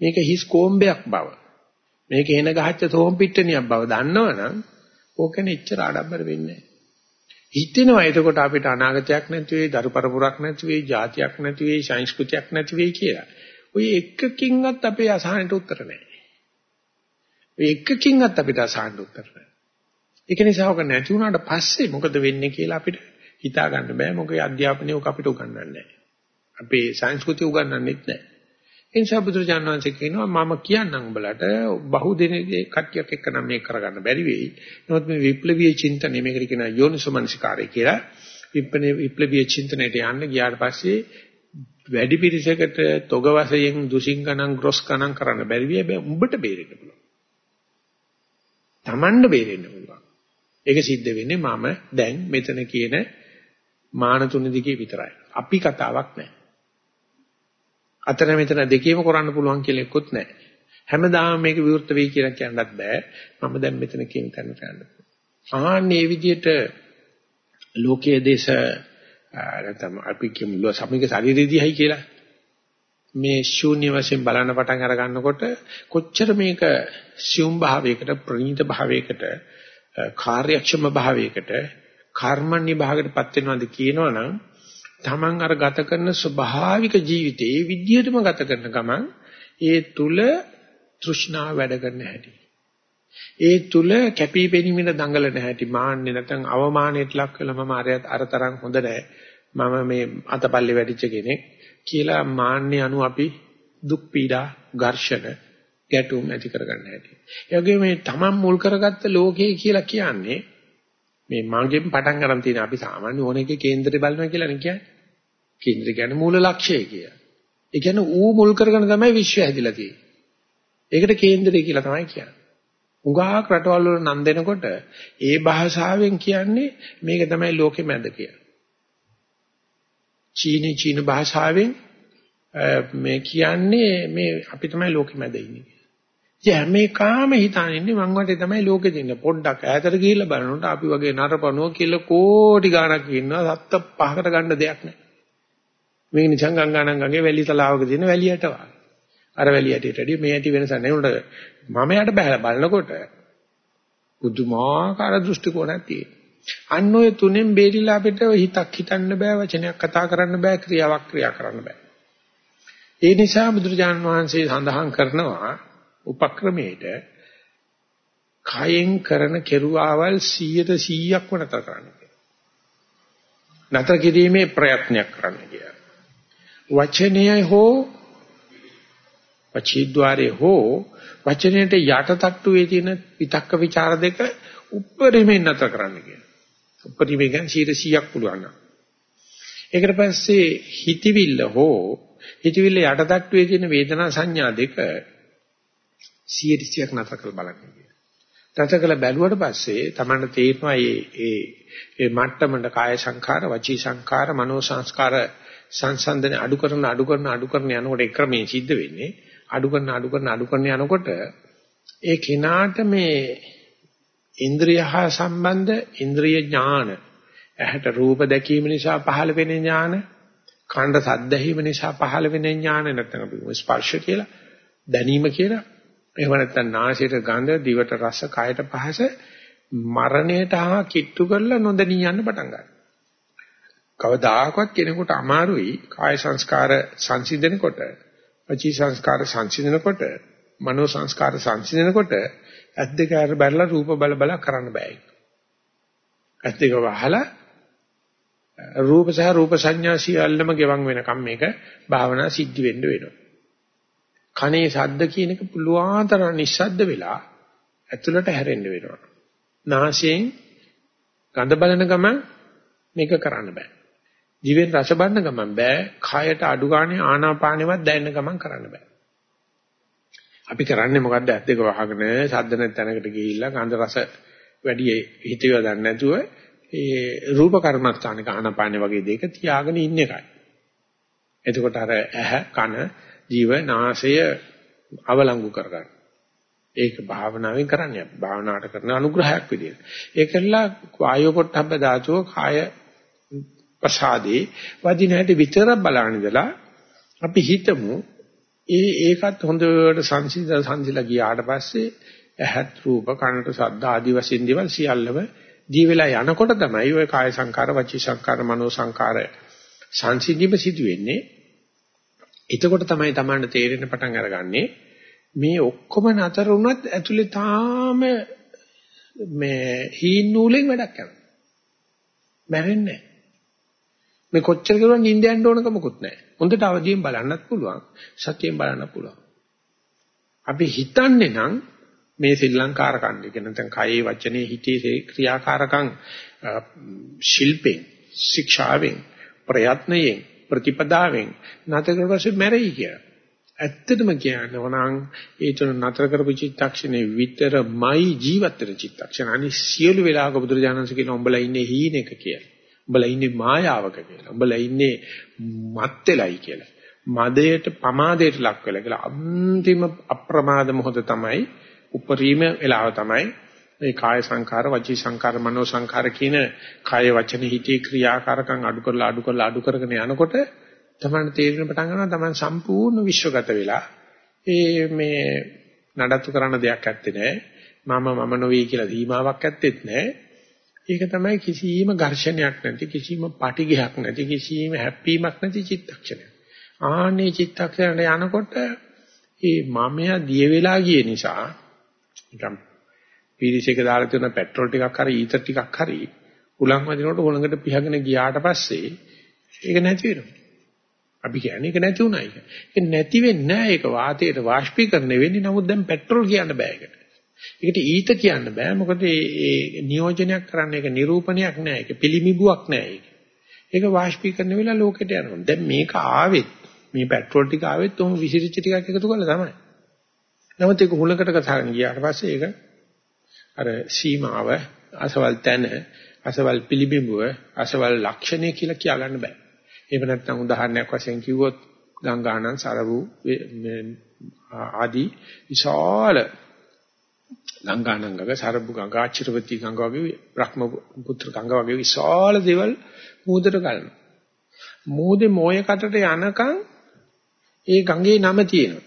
මේක හිස් කොම්බයක් බව. මේක එන ගහච්ච තෝම් පිට්ටනියක් බව දන්නවනම් ඕකනේ එච්චර ආඩම්බර වෙන්නේ නැහැ. හිතෙනවා එතකොට අපිට අනාගතයක් නැති වෙයි, දරු පරපුරක් නැති වෙයි, જાතියක් නැති වෙයි, සංස්කෘතියක් නැති වෙයි කියලා. ඔය එකකින්වත් අපේ අසහනට උත්තර නැහැ. ඔය එකකින්වත් අපිට අසහනට උත්තර නැහැ. ඒක නිසා ඔක නැති වුණාට පස්සේ මොකද වෙන්නේ කියලා අපිට හිතා ගන්න බෑ. මොකද අධ්‍යාපනය ඔක අපිට උගන්වන්නේ නැහැ. අපේ සංස්කෘතිය උගන්වන්නෙත් නැහැ. ඒ නිසා බුදුරජාණන් වහන්සේ කියනවා මම කියන්නම් උඹලට බහුදිනගේ කට්ටියක් එක්ක නම් මේක කරගන්න බැරි වෙයි. නමුත් මේ විප්ලවීය චින්තනය මේකට කියනවා යෝනිසෝමනසිකාරය කියලා. විප්ලවීය චින්තනයට යන්න ගියාට පස්සේ වැඩි පිරිසකට තොග වශයෙන් දුසින් ගණන් ග්‍රොස් ගණන් කරන්න බැරි වෙයි. හැබැයි උඹට බේරෙන්න පුළුවන්. Tamand බේරෙන්න පුළුවන්. ඒක සිද්ධ වෙන්නේ මම දැන් මෙතන කියන මාන තුන දිගේ විතරයි. අපි කතාවක් නැහැ. අතන මෙතන දෙකේම කරන්න පුළුවන් කියලා එක්කොත් නැහැ. හැමදාම මේක විවෘත වෙයි කියලා කියන්නත් බෑ. මම දැන් මෙතන කියන තැනට යන්න. ආන්නේ විදිහට ලෝකයේ දේශ නැත්නම් අපි කියමු සමික ශරීරයේදීයි කියලා. මේ ශූන්‍ය වශයෙන් බලන පටන් අර ගන්නකොට කොච්චර මේක සියුම් භාවයකට ප්‍රණීත භාවයකට කාර්යක්ෂම භාවයකට කර්මණ්‍ය භාවයකටපත් වෙනවද කියනවනම් Taman අර ගත කරන ස්වභාවික ජීවිතේ ඒ විදිහටම ගත කරන ගමන් ඒ තුල තෘෂ්ණාව වැඩ කරන හැටි. ඒ තුල කැපිපෙනීමෙන් දඟලන හැටි මාන්නේ නැත්නම් අවමානයට ලක් වෙලා මම අරයත් අර තරම් හොඳ නැහැ. මම මේ අතපල්ලේ වැඩිච්ච කෙනෙක් කියලා මාන්නේ අනු අපි දුක් පීඩා ඝර්ෂණ ගැටුම් ඇති කරගන්න හැටි. ඒ වගේම මේ තමන් මුල් කරගත්ත ලෝකය කියලා කියන්නේ මේ මගෙන් පටන් ගන්න තියෙන අපි සාමාන්‍ය ඕන එකේ කේන්දරේ බලනවා කියලා නේ කියන්නේ. කේන්ද්‍රය කියන්නේ මූල ලක්ෂ්‍යය කිය. ඒ කියන්නේ ඌ මුල් කරගෙන තමයි විශ්වය හැදිලා තියෙන්නේ. ඒකට කේන්දරය කියලා තමයි කියන්නේ. උගාක් රටවල් වල නම් දෙනකොට ඒ භාෂාවෙන් කියන්නේ මේක තමයි ලෝකෙ මැද කියලා. චීනි චීන භාෂාවෙන් මේ කියන්නේ මේ අපි තමයි ලෝකෙ මැද ඉන්නේ. ඉතින් හැම එකම හිතාන ඉන්නේ මං වටේ තමයි ලෝකෙ දෙන්නේ. පොඩ්ඩක් ඈතට ගිහිල්ලා බලනකොට අපි වගේ නරපණෝ කියලා කෝටි ගාණක් ඉන්නවා. සත්ත පහකට ගන්න දෙයක් නැහැ. මේක නිසං ගංගානංගගේ වැලි තලාවක තියෙන වැලියට වගේ. අර වැලියටට වැඩිය මේ ඇති වෙනස නැහැ. උන්ට මම යට බහලා බලනකොට පුදුමාකාර දෘෂ්ටි කෝණයක් තියෙනවා. අන්න ඔය තුනෙන් බේරිලා අපිට හිතක් හිතන්න බෑ වචනයක් කතා කරන්න බෑ ක්‍රියාවක් ක්‍රියා කරන්න බෑ. ඒ නිසා බුදුරජාණන් වහන්සේ සඳහන් කරනවා උපක්‍රමයේට කයෙන් කරන කෙරුවාවල් 100ට 100ක්ම නතර කරන්න කියලා. නතර කිරීමේ ප්‍රයත්නයක් කරන්න කියලා. වචනයයි හෝ වචීද්්වාරේ හෝ වචනයට යටටට්ටුවේ තියෙන විතක්ක ਵਿਚාර දෙක උප්පරිමෙන් නතර කරන්න කියලා. උපරිමයෙන් 100ක් පුළුවන්. ඒකට පස්සේ හිතවිල්ල හෝ හිතවිල්ල යටටට්ටුවේ තියෙන වේදනා සංඥා දෙක 100ක් නතර කරලා බලන්න කියලා. නතර කරලා බැලුවට පස්සේ තමන්න තේරෙනවා මේ ඒ ඒ මට්ටමකට කාය සංඛාර, වචී සංඛාර, මනෝ සංස්කාර සංසන්දන අඩු කරන අඩු කරන අඩු කරන යනකොට ඒ ක්‍රමයෙන් සිද්ධ වෙන්නේ අඩු කරන අඩු කරන අඩු කරන යනකොට ඒ කෙනාට මේ ඉන්ද්‍රිය හා සම්බන්ධ ඉන්ද්‍රිය ඥාන ඇහැට රූප දැකීම නිසා පහළ වෙන ඥාන කණ්ඩ සද්ද ඇහිම නිසා පහළ වෙන ඥාන නැත්නම් අපි ස්පර්ශ කියලා දැනීම කියලා එහෙම නැත්නම් නාසයට ගඳ දිවට රස කයට පහස මරණයට හා කිට්ටු කරලා නොදැනී යන්න පටන් ගන්නවා කවදාකවත් කෙනෙකුට අමාරුයි කාය සංස්කාර සංසිඳනකොට වචී සංස්කාර සංසිඳනකොට මනෝ සංස්කාර සංසිඳනකොට ඇස් දෙක අර බැලලා රූප බල බල කරන්න බෑ. ඇස් දෙක වහලා රූප සහ රූප සංඥා සියල්ලම ගෙවන් වෙනකම් මේක භාවනා සිද්ධ වෙන්න වෙනවා. කනේ ශබ්ද කියන එක පුළුවන් තරම් නිස්සද්ද වෙලා ඇතුළට හැරෙන්න වෙනවා. නාසයෙන් ගඳ බලන ගමන් මේක කරන්න බෑ. දිවෙන් රස බලන ගමන් බෑ. කයට අඩු ගානේ ආනාපානෙවත් දැනෙන ගමන් කරන්න බෑ. අපි කරන්නේ මොකද්ද? ඇස් දෙක වහගෙන සද්ද නැත් තැනකට ගිහිල්ලා ගන්ධ රස වැඩි හිතේව ගන්න නැතුව ඒ රූප කර්මස්ථානික ආනාපානෙ වගේ දෙයක තියාගෙන ඉන්න එකයි. එතකොට අර ඇහ කන ජීව නාසය අවලංගු කරගන්න. ඒක භාවනාවෙන් කරන්නේ. භාවනාවට කරන අනුග්‍රහයක් විදියට. ඒකilla වායෝ පොට්ටබ්බ ධාතුව කාය ප්‍රසාදේ වදින හැටි විතර බලන ඉඳලා අපි හිතමු ඒ ඒකත් හොඳට සංසිඳ සංසිලා ගියාට පස්සේ ඇහත් රූප කනට ශබ්ද ආදී වශයෙන් දේවල් සියල්ලම දී වෙලා යනකොට තමයි ওই කාය සංකාර වචී සංකාර මනෝ සංකාර සංසිඳීම සිදු වෙන්නේ එතකොට තමයි Tamanට තේරෙන්න පටන් අරගන්නේ මේ ඔක්කොම නතර වුණත් ඇතුලේ තාම මේ හීන් නූලෙන් වැඩක් කරනවා මැරෙන්නේ නැහැ මේ කොච්චර කරුවා නිින්ද යන්න ඕනකමකුත් නැහැ. හොඳට අවදියෙන් බලන්නත් පුළුවන්. සතියෙන් බලන්නත් පුළුවන්. අපි හිතන්නේ නම් මේ ශ්‍රී ලංකාරකම් එක නැත්නම් කයේ වචනේ හිතේ ක්‍රියාකාරකම් ශිල්පෙන් ශික්ෂාවෙන් ප්‍රයත්නයෙන් ප්‍රතිපදාවෙන් නැතර කරපස්සේ මැරෙයි කියලා. ඇත්තටම කියනවා නම් ඒ තුන නතර කරපු චිත්තක්ෂණේ විතරමයි ජීවත් වෙන චිත්තක්ෂණ. අනිත් සියලු වෙලාවක බුදුරජාණන්සේ කියන උඹලා ඉන්නේ හීනෙක කියලා. උඹලා ඉන්නේ මායාවක කියලා. උඹලා ඉන්නේ මත් වෙලයි කියලා. මදයට පමාදයට ලක් වෙලා කියලා අන්තිම අප්‍රමාද මොහොත තමයි උපරිම වෙලාව තමයි මේ කාය සංකාර වචී සංකාර මනෝ සංකාර කියන කාය වචන හිතේ ක්‍රියාකාරකම් අඩු කරලා අඩු කරලා අඩු කරගෙන යනකොට තමයි තේරෙන පටන් ගන්නවා තමයි සම්පූර්ණ විශ්වගත වෙලා ඒ මේ නඩත්තු කරන්න දෙයක් ඇත්තේ නැහැ මම මම නොවේ කියලා සීමාවක් ඇත්තෙත් නැහැ ඒක තමයි කිසිම ඝර්ෂණයක් නැති කිසිම පටිඝයක් නැති කිසිම හැප්පීමක් නැති චිත්තක්ෂණය. ආනේ චිත්තක්ෂණයට යනකොට මේ මමයා දිය වෙලා ගිය නිසා නිකම් පීරිසයක දාලා තියෙන පෙට්‍රල් ටිකක් හරි ඊතර ටිකක් හරි උලන් වදිනකොට උලඟට පිහගෙන ගියාට පස්සේ ඒක නැති වෙනවා. අපි කියන්නේ ඒක නැති උනායි. ඒක නැති වෙන්නේ නැහැ. ඒක වාතයට වාෂ්පීකරණය වෙන්නේ. නමුත් දැන් පෙට්‍රල් කියන්න බෑ ඒකට. ඒකට ඊත කියන්න බෑ. මොකද ඒ නියෝජනයක් කරන්න ඒක නිරූපණයක් නෑ. ඒක පිළිමිබුවක් නෑ ඒක. ඒක වාෂ්පීකරණය වෙලා ලෝකෙට යනවා. දැන් මේක ආවෙත් මේ පෙට්‍රල් ටික ආවෙත් උන් විසිරිච්ච ටිකක් එකතු කරලා තමයි. නමුත් ඒක හුලකට කතාගෙන ගියාට පස්සේ ඒක අර සීමාව අසවල් තැන අසවල් පිළිබිඹුව අසවල් ලක්ෂණය කියලා කියා ගන්න බෑ. එහෙම නැත්නම් උදාහරණයක් වශයෙන් කිව්වොත් ගංගානන් සරවු ආදී විශාල ගංගානංගක සරබු ගංගා චිරවති ගංගා වගේ බ්‍රහ්ම පුත්‍ර ගංගා වගේ විශාල දේවල් මූදට ගලනවා. මූදේ මොයේ කටට යනකම් ඒ ගඟේ නම තියෙනවා.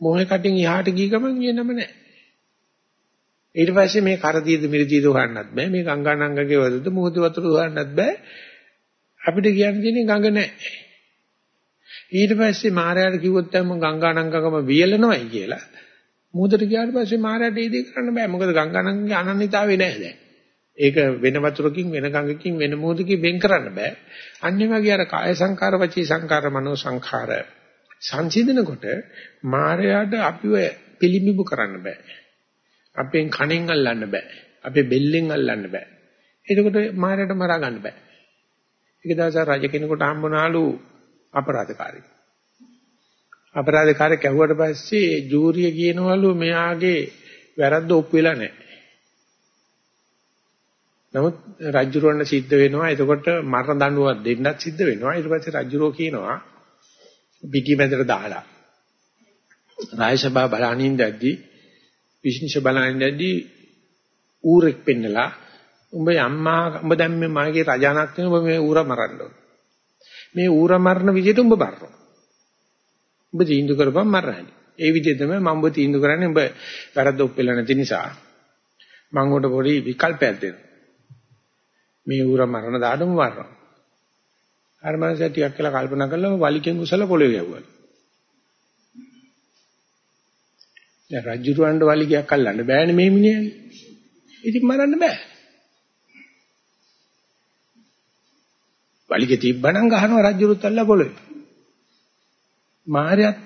මොහේ කටින් එහාට ගිය ගමන් ඒ නම නැහැ. ඊට පස්සේ මේ කරදීද මිරිදීද හොයන්නත් බෑ. මේ ගංගානංගගේ වලද මොහොත වතුර හොයන්නත් බෑ. අපිට කියන්න තියෙන්නේ ගඟ නැහැ. ඊට පස්සේ මාරයාට කිව්වොත් දැන් ගංගානංගකම වියලනවයි කියලා. මුහුදට ගියාට පස්සේ මාරයාට ඒ දේ කරන්න බෑ. මොකද ගංගානංගගේ අනන්‍යතාවය නැහැ දැන්. ඒක වෙන වතුරකින් වෙන ගඟකින් වෙන මුහුදකින් වෙන් කරන්න බෑ. අනිත් වගේ අර කාය සංකාර වචී සංකාර මනෝ සංකාර සංසිඳනකොට මායයට අපිව පිළිඹු කරන්න බෑ. අපෙන් කණෙන් අල්ලන්න බෑ. අපේ බෙල්ලෙන් අල්ලන්න බෑ. එතකොට මායයට මරා ගන්න බෑ. එක දවසක් රජ කෙනෙකුට හම්බුනාලු අපරාධකාරී. අපරාධකාරය කැහුවට පස්සේ ජූරිය කියනවලු මෙයාගේ වැරද්ද ඔප්පු වෙලා නැහැ. නමුත් රජුරවන්න සිද්ධ වෙනවා. එතකොට මරණ දඬුවම් දෙන්නත් සිද්ධ වෙනවා. ඊට පස්සේ රජුරෝ කියනවා පිටිමැදට දාලා. රාජසභා බලනින් දැද්දි විශ්නිෂ බලනින් දැද්දි ඌරෙක් පෙන්නලා උඹ අම්මා උඹ දැන් මේ මාගේ රජානක් වෙන උඹ මේ ඌර මරන්න ඕන. මේ ඌර මරණ විදිහට උඹ බරනවා. උඹ තීන්දුව කරපම් මරන්නේ. ඒ විදිහ තමයි මම උඹ තීන්දුව කරන්නේ උඹ වැරද්ද ඔප්පෙලා නැති නිසා මම උඩ පොඩි විකල්පයක් දෙනවා. මේ ඌර මරණ දාඩම මරනවා. අර මනස ටිකක් කියලා කල්පනා කළාම වලිගෙන් උසල පොළවේ යවුවා. දැන් රජුරවණ්ඩ වලිගයක් අල්ලන්න බෑනේ මේ මිනිහනේ. ඉතින් මරන්න බෑ. වලිගේ තිබ්බනම් ගහනවා රජුරුත් අල්ල පොළවේ. මාරයත්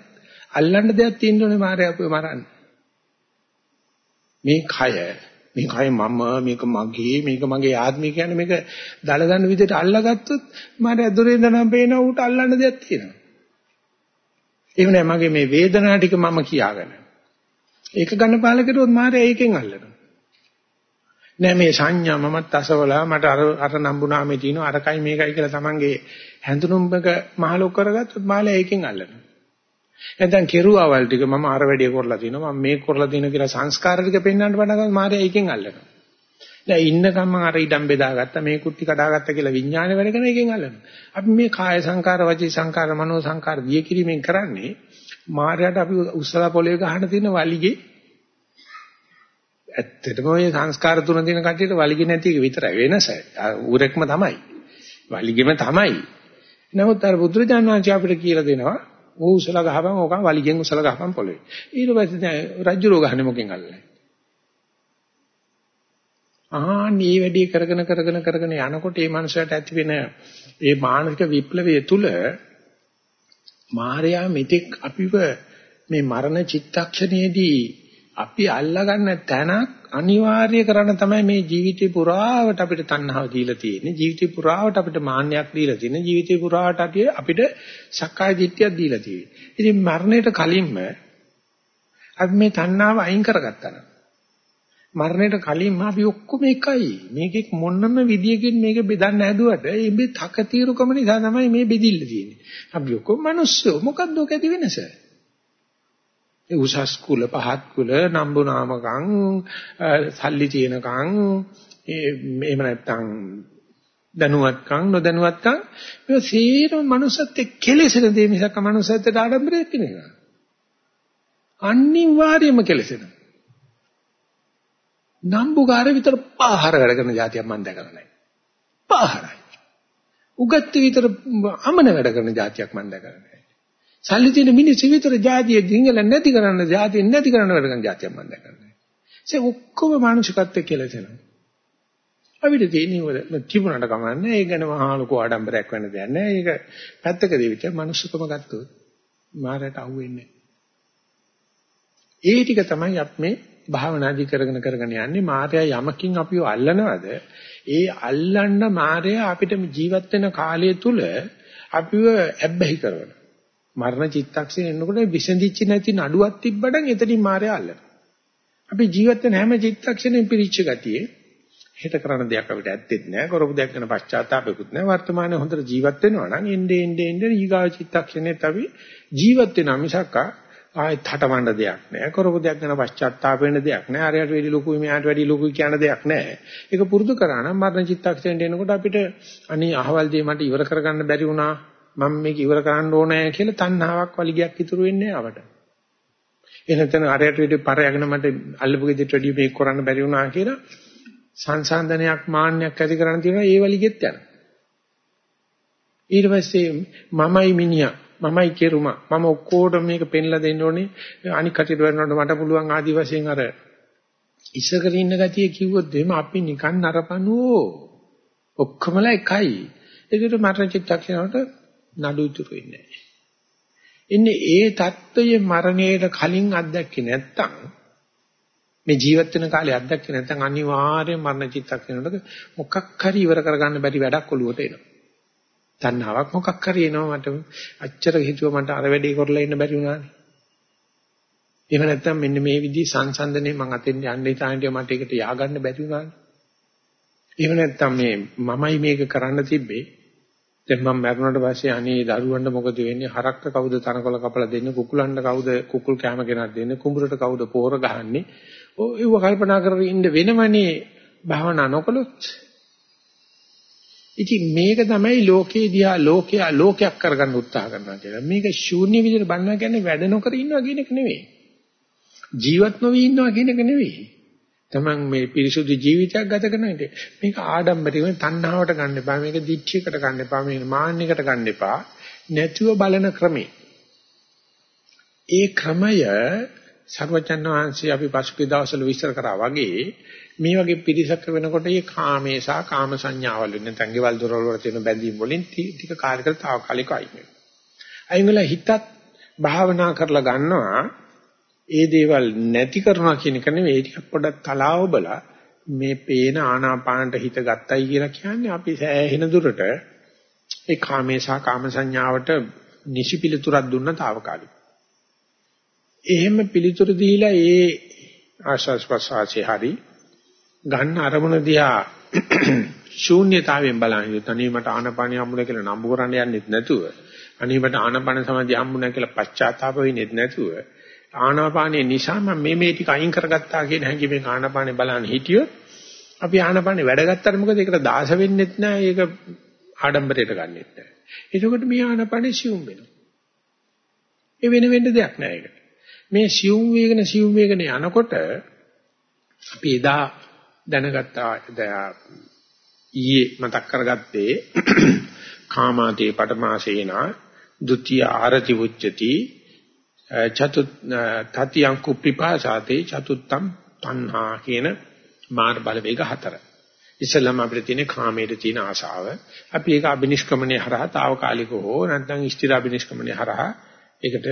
අල්ලන්න දෙයක් තියෙන්න ඕනේ මාරයා අපේ මරන්න. මේ කය මේ කය මම මේක මගේ මේක මගේ ආත්මය කියන්නේ මේක දල ගන්න විදිහට අල්ලගත්තොත් මාරයා දොරෙන් දනම් පේන උට අල්ලන්න දෙයක් තියෙනවා. එහෙම නෑ මගේ මේ වේදනාව ටික මම කියාගෙන. ඒක ගන්න පාල කරුවොත් මාරයා ඒකෙන් අල්ලනවා. නෑ මේ සංඥා මමත් අසවලා මට අර අර නම්බුනාමේ තියෙනවා අරකයි මේකයි කියලා තමන්ගේ හැඳුනුම්ක මහලොක් කරගත්තොත් මාළයා ඒකෙන් අල්ලනවා. නැත්නම් කෙරුවාවල් ටික මම අර වැඩේ කරලා තිනවා මම මේක කරලා තිනවා කියලා සංස්කාර ටික පෙන්වන්න පටන් ගන්න මාරයා ඒකෙන් අල්ලනවා. දැන් ඉන්නකම් මම අර ඉඩම් බෙදාගත්තා මේ කුට්ටි කඩාගත්තා කියලා විඥාන වැඩ කරන එකෙන් අල්ලනවා. අපි මේ කාය සංකාර වචී සංකාර මනෝ සංකාර දිය කිරීමෙන් කරන්නේ මාරයාට අපි උස්සලා පොළවේ ගහන තියෙන වලිගේ ඇත්තටම මේ සංස්කාර තුන තියෙන කට්ටියට වලිගේ නැති එක විතරයි වෙනස. ඌරෙක්ම තමයි. වලිගෙම තමයි. නමුත් අර බුදුරජාණන් වහන්සේ අපිට කියලා දෙනවා ඌ උසලා ගහපන් ඕකම වලිගෙන් උසලා ගහපන් පොළවේ. ඊට පස්සේ දැන් රජ්ජුරෝ ගහන්නේ මොකෙන් අල්ලන්නේ? ආන්නේ මේ වැඩි කරගෙන කරගෙන කරගෙන යනකොට මේ මනුස්සයාට ඇති වෙන මේ මානසික විප්ලවය තුල මාර්යා මෙතෙක් අපිව මේ මරණ චිත්තක්ෂණයේදී අපි අල්ලගන්න තැනක් අනිවාර්ය කරන්න තමයි මේ ජීවිතේ පුරාවට අපිට තණ්හාව දීලා තියෙන්නේ. ජීවිතේ පුරාවට අපිට මාන්නයක් දීලා තියෙන්නේ. ජීවිතේ පුරාවට අපිට සක්කාය දිට්ඨියක් දීලා තියෙන්නේ. ඉතින් මරණයට කලින්ම අපි මේ තණ්හාව අයින් කරගත්තා නම් මරණයට කලින්ම අපි ඔක්කොම එකයි මේකෙක් මොනම විදියකින් මේක බෙදන්න හැදුවට මේ තකතිරුකම නිසා තමයි මේ බෙදිල්ල තියෙන්නේ අපි ඔක්කොම මිනිස්සු මොකද්ද ඔක ඇති වෙනස ඒ උසස් කුල පහත් කුල නම්බු නාමකම් සල්ලි තියෙනකම් එහෙම නැත්නම් දැනුවත්කම් නොදැනුවත්කම් මේ සීරම මනුස්සත් එක්ක කෙලෙසෙන දේ මිසක් මනුස්සත්ට ආඩම්බරයක් නෙවෙයි. අනිවාර්යයෙන්ම කෙලෙසෙන. නම්බුකාර විතර පාහර වැඩ කරන જાතියක් මම දැකලා නැහැ. පාහරයි. උගත්ති විතර අමන වැඩ කරන જાතියක් මම දැකලා නැහැ. සල්ලි තියෙන මිනිස්සු විතර જાතිය දිංගල නැති කරන જાතිය නැති කරන වැඩ කරන જાතියක් මම දැකලා නැහැ. ඒ ඔක්කොම මානසිකත්වය කියලා තියෙනවා. අපිට තියෙන්නේ තිබුණාට කමන්නේ ඒ ගැන මහා ලොකු ආඩම්බරයක් වෙන්න දෙයක් නැහැ. ඒක පැත්තක දෙවිත මනුස්සකම ගත්තොත් මාරයට අහුවෙන්නේ. ඒ ටික තමයි අපි මේ භාවනාදි කරගෙන කරගෙන යන්නේ මායя යමකින් අපිව අල්ලනවද? ඒ අල්ලන්න මායя අපිට ජීවත් වෙන කාලය තුල අපිව ඇබ්බැහි කරන මරණ චිත්තක්ෂණය එනකොට විසඳිච්ච නැති නඩුවක් තිබ්බනම් එතනින් මායя අල්ලන අපි ජීවත් වෙන හැම චිත්තක්ෂණයෙන් පිරිච්ච ගතියේ හිත කරන දෙයක් අපිට ඇත්තෙත් නෑ කරපු දෙයක් ගැන පශ්චාත්තාපෙකුත් නෑ. වර්තමානයේ හොඳට ජීවත් වෙනවා නම් එන්නේ එන්නේ එන්නේ ඊගාව චිත්තක්ෂණෙත් අපි ජීවත් වෙනා මිසක්කා ආයෙත් හටවන්න දෙයක් නෑ. කරපු දෙයක් ගැන පශ්චාත්තාප වෙන්න දෙයක් නෑ. අරයට වැඩි ලොකුයි මෙයාට වැඩි ලොකුයි කියන දෙයක් නෑ. ඒක පුරුදු කරා නම් මරණ චිත්තක්ෂණයට එනකොට අපිට අනී අහවල් දේ මට ඉවර කරගන්න බැරි වුණා. මම මේක ඉවර කරන්න ඕනේ කියලා තණ්හාවක් වලිගයක් ඉතුරු වෙන්නේ ආවට එහෙනම් අරයට වැඩි පරයගෙන මට අල්ලපු ගෙදරට වැඩි මේක කරන්න බැරි වුණා කියලා සංසන්දනයක් මාන්නයක් ඇති කරන්න තියෙනවා ඒ වලිගෙත් යන. ඊට පස්සේ මමයි මිනිහා. මමයි කෙරුමා. මම ඔක්කොටම මේක පෙන්ලා දෙන්න ඕනේ. අනික් කටියට වෙනකොට මට පුළුවන් ආදි වශයෙන් අර ඉස්සකර ඉන්න ගතිය කිව්වොත් එහෙම අපි නිකන් නරපණුවෝ. ඔක්කොමලා එකයි. ඒකට මරණ චිත්තක්ෂණයට නඩු ඉතුරු වෙන්නේ නැහැ. ඉන්නේ ඒ தত্ত্বයේ මරණයට කලින් අත්දැකේ නැත්තම් මේ ජීවත් වෙන කාලේ අත්දැකේ නැත්නම් අනිවාර්යයෙන් මරණ චිත්තක්ෂණයට මොකක් හරි ඉවර කරගන්න බැරි වැඩක් ඔළුවට එනවා. තණ්හාවක් මොකක් හරි එනවා මට අච්චර හිතුව මට අර වැඩේ කරලා ඉන්න බැරි වුණානේ. එහෙම නැත්නම් මෙන්න මේ විදිහේ සංසන්දනේ මම අතෙන් යන්න ඉතාලට මට ඒකට ය아가න්න බැරි වුණානේ. එහෙම නැත්නම් මේ මමයි මේක කරන්න තිබ්බේ දැන් මම මැරුණාට පස්සේ අනේ දරුවන්ට මොකද වෙන්නේ හරක්ක කවුද තනකොළ කපලා දෙන්නේ කුකුලන්ට කවුද කුකුල් කැම ගෙනත් දෙන්නේ කුඹුරට කවුද පෝර ගහන්නේ ඔයව කල්පනා කරගෙන ඉන්න වෙනවනේ භාවනා නොකළොත්. ඉතින් මේක තමයි ලෝකේ දිහා ලෝකයා ලෝකයක් කරගන්න උත්සාහ කරනවා කියලා. මේක ශූන්‍ය විදිහට බන්නවා කියන්නේ වැඩ නොකර ඉන්නවා කියන එක නෙවෙයි. ජීවත් නොවි ඉන්නවා කියන එක නෙවෙයි. තමන් මේ පිරිසුදු ජීවිතයක් ගත කරනවා මේක ආඩම්බරයෙන් තණ්හාවට ගන්න එපා මේක දිච්චයකට ගන්න එපා මේක මාන්නයකට ගන්න එපා නැතුව බලන ක්‍රමේ ඒ ක්‍රමය සර්වචන් වහන්සේ අපි පසුගිය දවස්වල විස්තර කරා වගේ මේ වගේ පිරිසක් වෙනකොට මේ කාමේ සහ කාම සංඥාවල් නැත්නම් ගෙවල් දොරවල් වල තියෙන බැඳීම් වලින් ටික කාර්යකල తాවකාලික අයින් වෙනවා. අයින් වෙලා හිතත් භාවනා කරලා ගන්නවා ඒ දේවල් නැති කරනවා කියන එක නෙවෙයි ටික පොඩක් තලාව බලා මේ පේන ආනාපානට හිත ගත්තයි කියලා කියන්නේ අපි සෑහෙන දුරට ඒ කාමේ සහ කාම සංඥාවට නිසි පිළිතුරක් දුන්න తాවකාලික. එහෙම පිළිතුරු දීලා ඒ ආශාස් ප්‍රසආසේ හරි ගන්න අරමුණ දිහා ශූන්‍යතාවයෙන් බලන්නේ තනිය මට ආනපානිය හම්බුනේ කියලා නම්බු කරන්න යන්නෙත් නැතුව අනිත් මට ආනපාන සමාධිය හම්බුනේ කියලා පශ්චාත්තාප වෙන්නෙත් නැතුව ආනාපානේ නිසා මම මේ මේ ටික අයින් කරගත්තා කියන හැඟීමෙන් ආනාපානේ බලන්න හිටියොත් අපි ආනාපානේ වැඩ ගත්තාට මොකද? ඒකට දාස වෙන්නෙත් නැහැ. ඒක ආඩම්බරයට ගන්නෙත් නැහැ. එතකොට මේ ආනාපානේ සියුම් වෙනවා. ඒ වෙන වෙන්න දෙයක් නැහැ ඒක. මේ සියුම් වේගන සියුම් වේගන යනකොට අපි එදා දැනගත්තා ඊයේ මතක් කරගත්තේ කාමාතේ පටමාසේනා ဒ ුතිය ආරති උච්චති චතුත් තතියං කුප්පිපාසාතේ චතුත්තම් තණ්හා කියන මාර් බල වේග හතර. ඉස්සෙල්ලාම අපිට තියෙන කාමයේ තියෙන ආශාව. අපි ඒක අබිනිෂ්ක්‍මණය හරහා తాවකාලිකව හෝ නැත්නම් ස්ථිර අබිනිෂ්ක්‍මණය හරහා ඒකට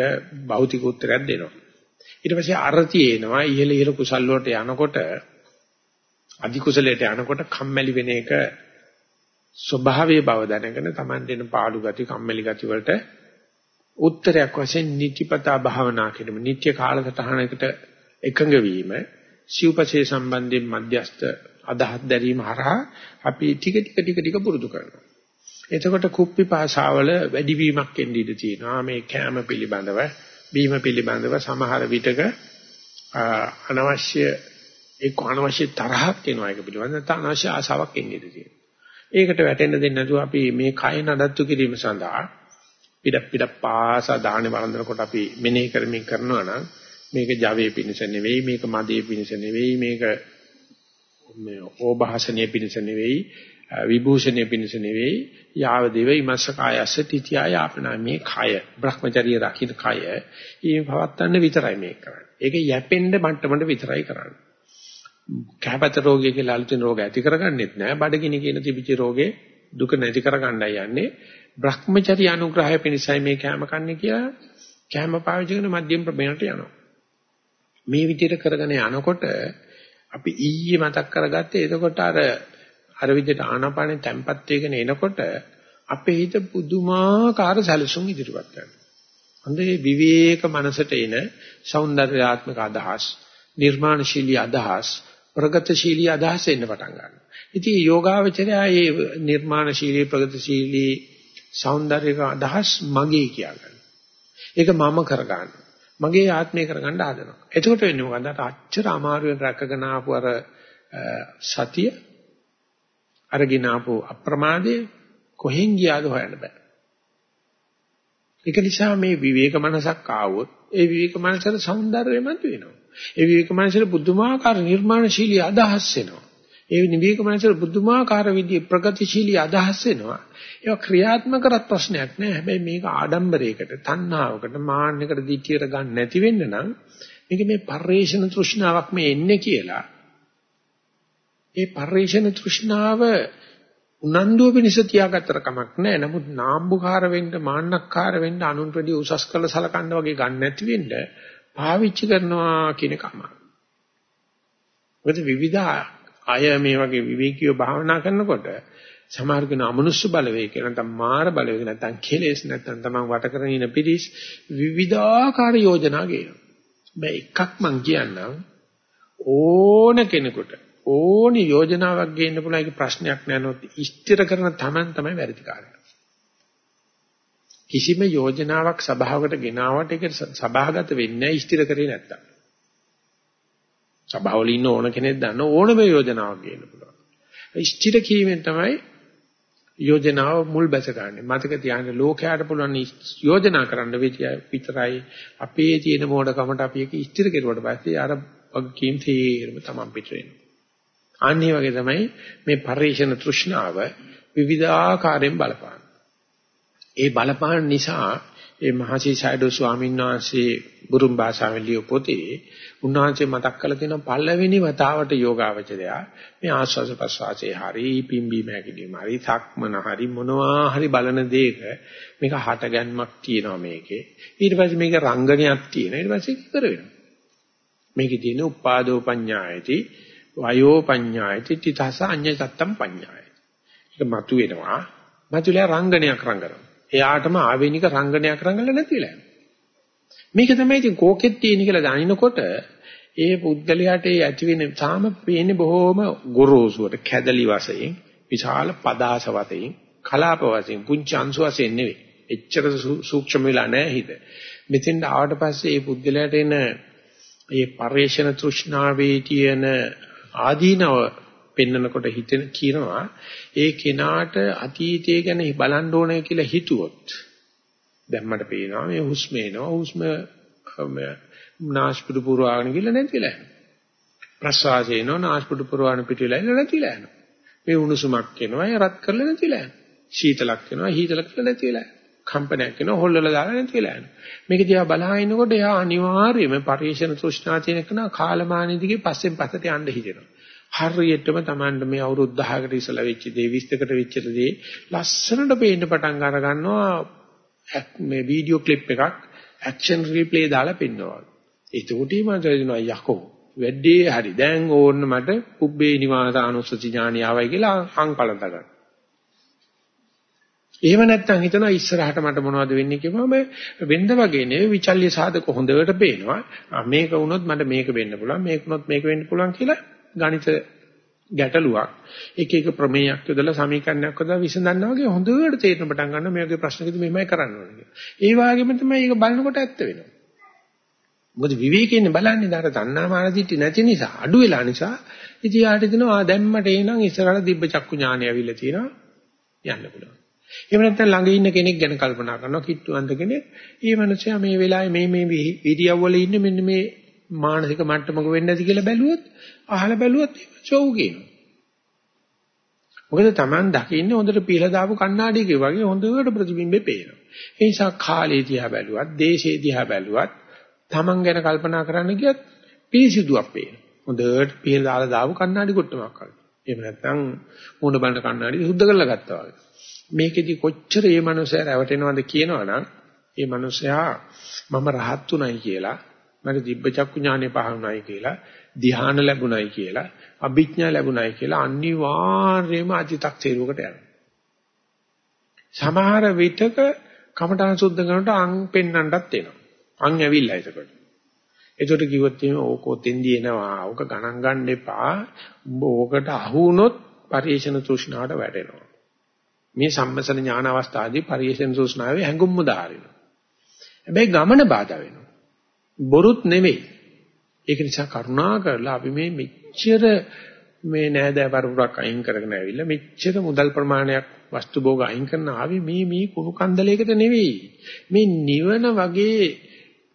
භෞතික උත්තරයක් දෙනවා. ඊට පස්සේ අරතිය එනවා ඉහළ ඉහළ කුසල් වලට යනකොට අධි කුසලයට යනකොට කම්මැලි වෙන එක ස්වභාවයේ බව දැනගෙන Taman දෙන පාළු ගති කම්මැලි ගති වලට උත්තරයක් වශයෙන් නිතිපතා භාවනා කිරීම නිත්‍ය කාලසටහනකට එකඟ වීම සිව්පසේ සම්බන්ධයෙන් මධ්‍යස්ත අදහස් දැරීම හරහා අපි ටික ටික ටික ටික පුරුදු කරනවා. එතකොට කුප්පි භාෂාවල වැඩිවීමක් එන්න ඉඩ තියෙනවා. මේ කැම පිළිබඳව, බීම පිළිබඳව සමහර විටක අනවශ්‍ය එක්ක අනවශ්‍ය තරහක් එනවා ඒක පිළිබඳව නැත්නම් අනවශ්‍ය ආසාවක් එන්න ඉඩ තියෙනවා. ඒකට වැටෙන්න දෙන්නේ නැතුව අපි මේ කය නඩත්තු කිරීම සඳහා පිටක් පිටක් පාසා දාහනේ වළඳනකොට අපි මෙනෙහි කරමින් කරනවා නම් මේක ජවයේ පිණිස නෙවෙයි මේක මදේ පිණිස නෙවෙයි මේක මේ ඕභාසනීය පිණිස නෙවෙයි විභූෂණීය පිණිස නෙවෙයි යාව දෙව ඉමස්ස කායස්ස තිතිය යාපනා මේ කය Brahmacharya රකින්න කය ඊ පවත්තන්න විතරයි මේක කරන්නේ ඒක යැපෙන්න මට්ටමට විතරයි කරන්නේ කැපත රෝගය කියලා අලුතින් රෝග ඇති කරගන්නෙත් නෑ. බඩගිනි කියන තිබිච්ච රෝගේ දුක නැති කරගන්නයි යන්නේ. Brahmacharya අනුග්‍රහය පිණිසයි මේ කැම කන්නේ කියලා කැම පාවිච්චි කරන මධ්‍යම ප්‍රමේයයට යනවා. මේ විදිහට කරගෙන යනකොට අපි ඊයේ මතක් කරගත්තේ එතකොට අර අර විදිහට ආනාපානෙන් තැම්පත් වෙගෙන එනකොට අපේ හිත පුදුමාකාර සැලසුම් ඉදිරියට ගන්නවා. අන්දේ විවේක මනසට එන సౌందర్యාත්මක අදහස්, නිර්මාණශීලී අදහස්, ප්‍රගතිශීලී අදහස් එන්න පටන් ගන්නවා. ඉතින් යෝගාවචරය මේ නිර්මාණශීලී ප්‍රගතිශීලී సౌందర్యක අදහස් මගේ කියලා ඒක මම කරගන්න. මගේ ආත්මය කරගන්න හදනවා. එතකොට වෙන්නේ මොකන්ද? අච්චර අමාරුවෙන් රැකගෙන ආපු අර සතිය අරගෙන ආපු අප්‍රමාදය කොහෙන් ගියාද හොයන්න බෑ. ඒක නිසා මේ විවේක මනසක් ආවොත් ඒ විවේක මනසට సౌందර්යමත් වෙනවා. ඒ විවේක මනසට බුද්ධමාකාර නිර්මාණශීලී අදහස් එනවා. ඒ විවේක මනසට බුද්ධමාකාර විදිහේ ප්‍රගතිශීලී අදහස් එනවා. ඒක ක්‍රියාත්මක කරත් ප්‍රශ්නයක් නෑ. හැබැයි මේක ආඩම්බරයකට, තණ්හාවකට, මාන්නයකට, දිටියට ගන්න නැති වෙන්න නම් මේක මේ පරිේශන තෘෂ්ණාවක් මේ එන්නේ කියලා. ඒ පරිේශන තෘෂ්ණාව උනන්දුව පිණිස තියාගත්තර කමක් නැහැ. නමුත් නාම්බුකාර වෙන්න, මාන්නක්කාර වෙන්න, අනුන්ට වැඩි උසස් කළ සලකන්න වගේ ගන්න නැති වෙන්න පාවිච්චි කරනවා කියන කම. මොකද විවිධ අය මේ වගේ විවේකීව භාවනා කරනකොට සමහර කෙනා අමනුෂ්‍ය බලවේග නැත්නම් මාර බලවේග නැත්නම් කෙලෙස් නැත්නම් තමන් වට කරගෙන ඉන පිරිස් විවිධාකාර යෝජනා ගේනවා. මේ එකක් මං කියන්නම් ඕන කෙනෙකුට ඕනි යෝජනාවක් ගේන්න පුළුවන් ඒක ප්‍රශ්නයක් නෑ නෝත් ස්ථිර කරන තමන් තමයි වැඩිකාරය. කිසිම යෝජනාවක් සභාවකට ගෙනාවට ඒක සභාගත වෙන්නේ නැහැ ස්ථිර කරේ නැත්තම්. සභාවල ඉන්න ඕන කෙනෙක් දන්න ඕනම යෝජනාවක් ගේන්න පුළුවන්. ස්ථිර කීමෙන් තමයි යෝජනාව මුල් බැස ගන්න. මතක තියාගන්න ලෝකයට පුළුවන් යෝජනා කරන්න විතරයි අපේ තියෙන මෝඩකමට අපි ඒක ස්ථිර කෙරුවට පස්සේ අර වගකීම් තීරම තමයි පිට වෙන්නේ. අනිත් වගේ තමයි මේ පරිේශන තෘෂ්ණාව විවිධාකාරයෙන් බලපාන. ඒ බලපාන නිසා ඒ මහසි සයිඩෝ ස්වාමීන් වහන්සේ බුරුම් භාෂාවෙන් ලියපු පොතේ උන්වහන්සේ මතක් කරලා තියෙනවා පළවෙනි වතාවට යෝගාවචරය මේ ආස්වාස ප්‍රසවාසයේ හරි පිම්බීම හැකිලිම හරි සක්මන හරි මොනවා හරි බලන දෙයක මේක හටගන්මක් තියෙනවා මේකේ. ඊට පස්සේ මේක රංගනයක් තියෙනවා. ඊට පස්සේ ඉවර වෙනවා. මේකේ තියෙන උපාදෝ පඤ්ඤායති වයෝ පඤ්ඤායති තිතස අඤ්ඤතත්තම් පඤ්ඤායති. ඒක මතු වෙනවා. මතුලා රංගනයක් රංගනවා. එයාටම ආවේනික රංගනයක් රංගලා නැතිලා මේක තමයි ඉතින් කෝකෙත් තියෙන කියලා දනිනකොට ඒ පුද්ගලයාට ඒ ඇති වෙන තාම පේන්නේ බොහොම ගොරෝසුවට කැදලි වශයෙන් විශාල පදාස වශයෙන් කලාප වශයෙන් පුංචි අංශු වශයෙන් නෙවෙයි. එච්චර සූක්ෂම වෙලා නැහැ හිත. මෙතෙන් ආවට පස්සේ ඒ පුද්ගලයාට එන ඒ පරේෂණ තෘෂ්ණාවේ තියෙන ආදීනව පෙන්නකොට හිතෙන කියනවා ඒ කෙනාට අතීතය ගැන බලන්න ඕනේ කියලා හිතුවොත් දැන් මට පේනවා මේ හුස්ම එනවා හුස්ම නාස්පුඩු පුරවාගෙන ගිහලා නැතිලා ප්‍රසවාසය එනවා නාස්පුඩු පුරවාගෙන පිටිලා ඉන්න නැතිලා යනවා. මේ උණුසුමක් එනවා ඒ රත් කරලා නැතිලා යනවා. සීතලක් එනවා හීතලක් කරලා නැතිලා කම්පනයක් එනවා හොල්ලලා දාලා නැතිලා යනවා මේක දිහා බලා ඉනකොට එයා අනිවාර්යයෙන්ම පරිේශන තෘෂ්ණා තියෙන කෙනා කාලමානී දිගේ පස්සෙන් පස්සට යන්න හිතෙනවා හරියටම Tamand මේ අවුරුදු 10කට ඉස්සලා වෙච්ච දේ 20කට වෙච්ච දේ ලස්සනට පේන්න පටන් අර ගන්නවා මේ වීඩියෝ ක්ලිප් එකක් ඇක්ෂන් රීප්ලේ දාලා පෙන්නනවා. ඒකට මට හිතෙනවා යකෝ වැඩේ හරි දැන් ඕන්න මට පුබ්බේ නිවාසානුස්සති ඥානිය ආවයි කියලා අංකලත ගන්න. එහෙම නැත්නම් හිතනවා ඉස්සරහට මට මොනවද වෙන්නේ කියපුවම වෙන්න වගේ නෙවෙයි විචල්්‍ය සාධක හොඳට පේනවා. මේක වුණොත් මට මේක වෙන්න පුළුවන් මේක වුණොත් මේක වෙන්න පුළුවන් කියලා ගණිත ගැටලුවක් එක එක ප්‍රමේයක් යොදලා සමීකරණයක් යොදලා විසඳනවා වගේ හොඳට තේරෙන පටන් ගන්නවා මේ වගේ ප්‍රශ්නකදී මෙහෙමයි කරන්න ඕනේ කියලා. ඒ වගේම තමයි ඒක බලනකොට ඇත්ත වෙනවා. මොකද විවේකයෙන් බලන්නේ දාර තණ්හාමාන දිටි නැති නිසා අඩු වෙලා නිසා ඉතින් යාට දෙනවා දැම්මට එනං ඉස්සරහට දිබ්බ චක්කු ඥානය ඇවිල්ලා තියෙනවා යන්න පුළුවන්. එහෙම නැත්නම් ළඟ ඉන්න කෙනෙක් ගැන කල්පනා කරනවා කිට්ටුවන්ත කෙනෙක්. ඊ මනුස්සයා මේ වෙලාවේ මේ මේ විදියවල ඉන්නේ මෙන්න මේ මානසික මට්ටමක වෙන්නේ නැති කියලා බැලුවොත් අහලා බැලුවොත් චෝව් කියනවා. මොකද Taman දකින්නේ හොඳට පීලා දාපු කණ්ණාඩියක වගේ හොඳට ප්‍රතිබිම්බේ පේනවා. ඒ නිසා කාලේ දිහා බැලුවත්, දේශේ දිහා බැලුවත් Taman ගැන කල්පනා කරන්න ගියත් පිරිසිදුවක් පේනවා. හොඳට පිළ දාලා දාපු කණ්ණාඩි කොට්ටමක් වගේ. එහෙම නැත්නම් මූණ බලන කණ්ණාඩි සුද්ධ කරලා ගත්තා වගේ. මේකෙදි කොච්චර මේ මනුස්සයා රැවටෙනවද කියනවනම් මේ මනුස්සයා මම රහත් උනායි කියලා මට දිබ්බ චක්කු ඥානෙ පහළුණායි කියලා ධ්‍යාන ලැබුණායි කියලා අභිඥා ලැබුණායි කියලා අනිවාර්යයෙන්ම අධිතක්සේරුවකට යනවා. සමහර විටක කමඨාන් සුද්ධ කරනකොට අං පෙන්නන්නත් එනවා. අං ඇවිල්ලා ඒකට. ඒකට කිව්වොත් එහෙම ඕක ඔතෙන්දී එනවා. ඕක ගණන් ගන්න එපා. උඹ ඕකට අහු වුණොත් පරිේශන තෘෂ්ණාවට වැටෙනවා. මේ සම්මසන ඥාන අවස්ථාවේදී පරිේශන තෘෂ්ණාවේ හැඟුම්ම දාරිනවා. හැබැයි ගමන බාධා වෙනවා. බොරුත් නෙවෙයි. ඒක නිසා කරුණා කරලා අපි මේ මෙච්චර මේ නෑදෑ පරපුරක් අයින් කරගෙන ඇවිල්ලා මෙච්චර මුදල් ප්‍රමාණයක් වස්තු භෝග අයින් කරන ආවි මේ මේ කුණු කන්දලයකට නෙවෙයි. මේ නිවන වගේ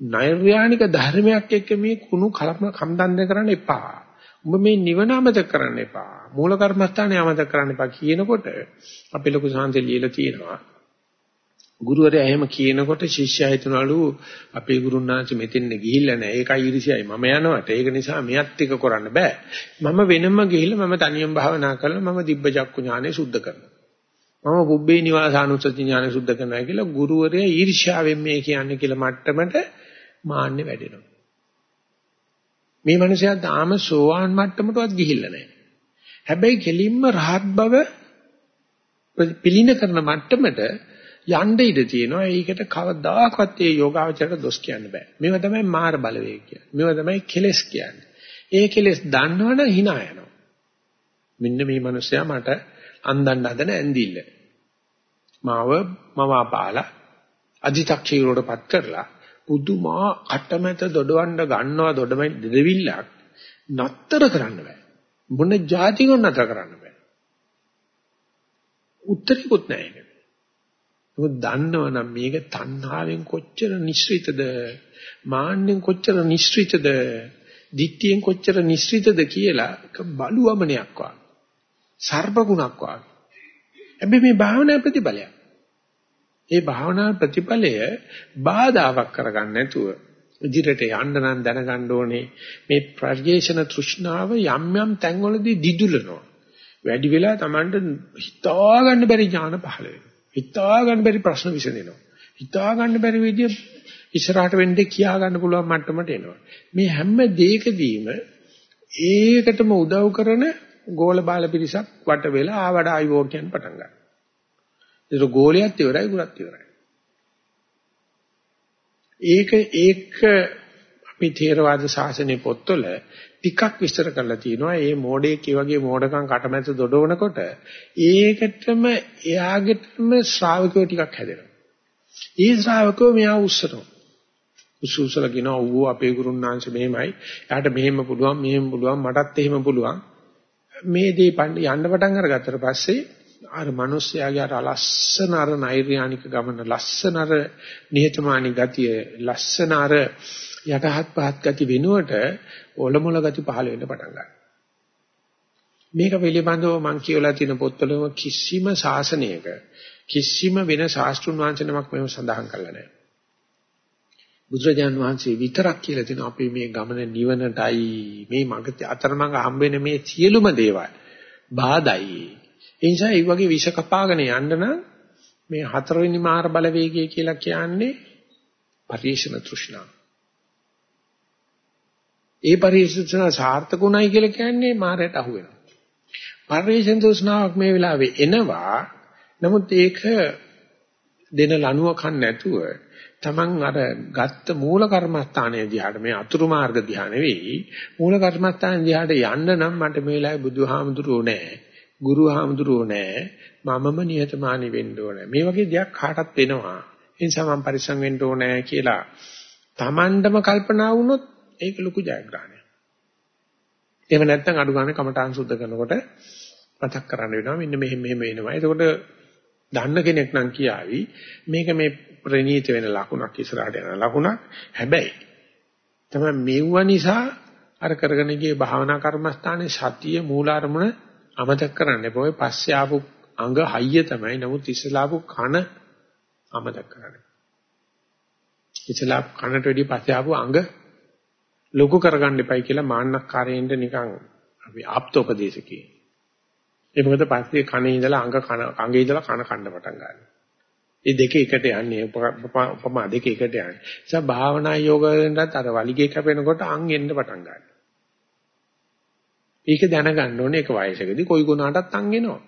නෛර්යානික ධර්මයක් එක්ක මේ කුණු කලම කම්දන්ද කරන්න එපා. උඹ මේ නිවන අමතක කරන්න එපා. මූල කර්මස්ථානය අමතක කරන්න එපා කියනකොට අපි ලොකු සාන්තේ ලියලා තියෙනවා. ගුරුවරයා එහෙම කියනකොට ශිෂ්‍යයා හිතනලු අපේ ගුරුනාංශ මෙතෙන් ගිහිල්ලා නැහැ. ඒකයි ඉරිසියයි මම යනවට. ඒක නිසා මෙයත් එක කරන්න බෑ. මම වෙනම ගිහිල්ලා මම තනියම භාවනා කරලා මම දිබ්බ චක්කු ඥානෙ සුද්ධ කරනවා. මම පුබ්බේ නිවාසානුස්සති ඥානෙ සුද්ධ කරනවා කියලා ගුරුවරයා ඊර්ෂ්‍යාවෙන් මේ කියන්නේ කියලා මට්ටමට මාන්නේ වැඩෙනවා. මේ මනුස්සයා තාම සෝවාන් මට්ටමටවත් ගිහිල්ලා නැහැ. හැබැයි කෙලින්ම රහත් බව පිළින කරන මට්ටමට යන්න ඉඩ තියෙනවා. ඒකට කවදාකවත් ඒ යෝගාවචරයට දොස් කියන්න බෑ. මේවා තමයි මාර බලවේග කියන්නේ. මේවා තමයි කෙලස් කියන්නේ. ඒ කෙලස් දන්නවනම් hina යනවා. මෙන්න මේ මිනිස්සයා මට අන්දන්න හදන ඇඳිල්ල. මාව මම අපාලා අදි탁ෂීරෝඩපත් කරලා පුදුමා අටමැත දොඩවන්න ගන්නවා දොඩමයි දෙවිල්ලක් නතර කරන්න බෑ. මොන જાතිකව නතර කරන්න බෑ. උත්තරيකුත් නැහැ. මොකද දන්නවනම් මේක තණ්හාවෙන් කොච්චර නිස්සෘතද මාන්නෙන් කොච්චර නිස්සෘතද දිට්ඨියෙන් කොච්චර නිස්සෘතද කියලා බලුවමනයක් වා සර්ප ගුණක් වා හැබැයි මේ භාවනා ප්‍රතිඵලයක් ඒ භාවනා ප්‍රතිඵලය බාධාවක් කරගන්න නැතුව ඉදිරියට යන්න නම් දැනගන්න ඕනේ මේ ප්‍රඥේෂණ තෘෂ්ණාව යම් යම් තැන්වලදී දිදුලනවා වැඩි වෙලා Tamanට හිතා ගන්න බැරි ඥාන පහළ වෙනවා හිතා ගන්න බැරි ප්‍රශ්න විසඳෙනවා. හිතා ගන්න බැරි විදිය ඉස්සරහට වෙන්නේ කියා ගන්න පුළුවන් මට්ටමට එනවා. මේ හැම දෙයකදීම ඒකටම උදව් කරන ගෝල බාල පිරිසක් වට වෙලා ආවඩ ආයෝ කියන පටන් ගන්නවා. ඒක ගෝලියත් ඉවරයි ගුණත් ඉවරයි. ඒක ඒක අපි ථේරවාද ශාසනයේ පොත්වල ටිකක් විස්තර කරලා තියෙනවා. මේ මෝඩයෙක් වගේ මෝඩකම් කටමැත දොඩවනකොට ඒකටම එයාගෙටම ශ්‍රාවකයෝ ටිකක් හැදෙනවා. ඒ ශ්‍රාවකයෝ මෙයා උස්සනවා. උසුසල කියනවා ඌ අපේ ගුරුන්නාංශ මෙහෙමයි. එයාට මෙහෙම පුළුවන් මෙහෙම පුළුවන් මටත් එහෙම පුළුවන්. මේ දේ යන්න පටන් අරගත්තට පස්සේ අර මිනිස්යාගේ අර ලස්සන අර නෛර්යානික ගමන ලස්සන අර නිහතමානී ගතිය ලස්සන අර යටහත් පහත් ගති වෙනුවට ඔලොමොල ගති පහළ වෙන්න පටන් ගන්නවා. මේක පිළිබඳව මම කියවලා තියෙන පොත්වලම කිසිම ශාසනයක කිසිම වෙන ශාස්ත්‍රුන් වහන්සේනමක් මේව සඳහන් කරලා නැහැ. බුදුරජාන් වහන්සේ විතරක් කියලා තියෙන අපේ මේ ගමන නිවනටයි මේ මග අතරමඟ හම්බෙන මේ සියලුම දේවල් බාධායි. ඒ නිසා මේ වගේ විෂ කපාගෙන යන්න නම් මේ හතරවෙනි මාර බලවේගය කියලා කියන්නේ පරිේශන තෘෂ්ණාව. ඒ පරිශීලන සාර්ථකුණයි කියලා කියන්නේ මාරයට අහු වෙනවා. පරිශීලන තෘෂ්ණාවක් මේ වෙලාවේ එනවා. නමුත් ඒක දෙන ලනුව කන් නැතුව Taman අර ගත්ත මූල කර්මස්ථානයේ දිහාට මේ අතුරු මාර්ග දිහා නෙවෙයි මූල කර්මස්ථානයේ දිහාට යන්න නම් මට මේ වෙලාවේ බුදුහාමුදුරුවෝ නැහැ. ගුරුහාමුදුරුවෝ නැහැ. මමම නිහතමානී වෙන්න ඕනේ. මේ වගේ දෙයක් කාටත් වෙනවා. ඒ නිසා මම පරිස්සම් වෙන්න ඕනේ කියලා Tamandම කල්පනා වුණොත් ඒක ලොකු ජයග්‍රහණයක්. එහෙම නැත්නම් අඩු ගන්න කමඨාන් සුද්ධ කරනකොට මතක් කරන්න වෙනවා මෙන්න මෙහෙම මෙහෙම වෙනවා. එතකොට දන්න කෙනෙක් නම් කියාවි මේක මේ ප්‍රණීත වෙන ලකුණක් ඉස්සරහට යන ලකුණක්. හැබැයි තමයි මෙව්ව නිසා අර කරගෙන ගිය භාවනා කර්මස්ථානයේ සතිය මූලාරමුණ අමතක කරන්න එපා. ඔය පස්සේ ආපු අංග හයිය තමයි. නමුත් ඉස්සලා ආපු කන අමතක කරන්න. ඉස්සලා කනට වැඩි පස්සේ ආපු අංග ලොකු කරගන්න එපයි කියලා මාන්නක්කාරයෙන්ද නිකන් අපි ආප්තෝපදේශකී. ඒ මොකද පස්සේ කනේ ඉඳලා අඟ කන අඟේ ඉඳලා කන කන්න පටන් ගන්නවා. මේ දෙක එකට යන්නේ උපමා දෙක එකට යන්නේ. ඒ නිසා භාවනා යෝගයෙන්වත් අර වලිගේ කැපෙනකොට අං එන්න පටන් ගන්නවා. ඒක දැනගන්න ඕනේ ඒක වයසකදී කොයි ගුණාටත් අං එනවා.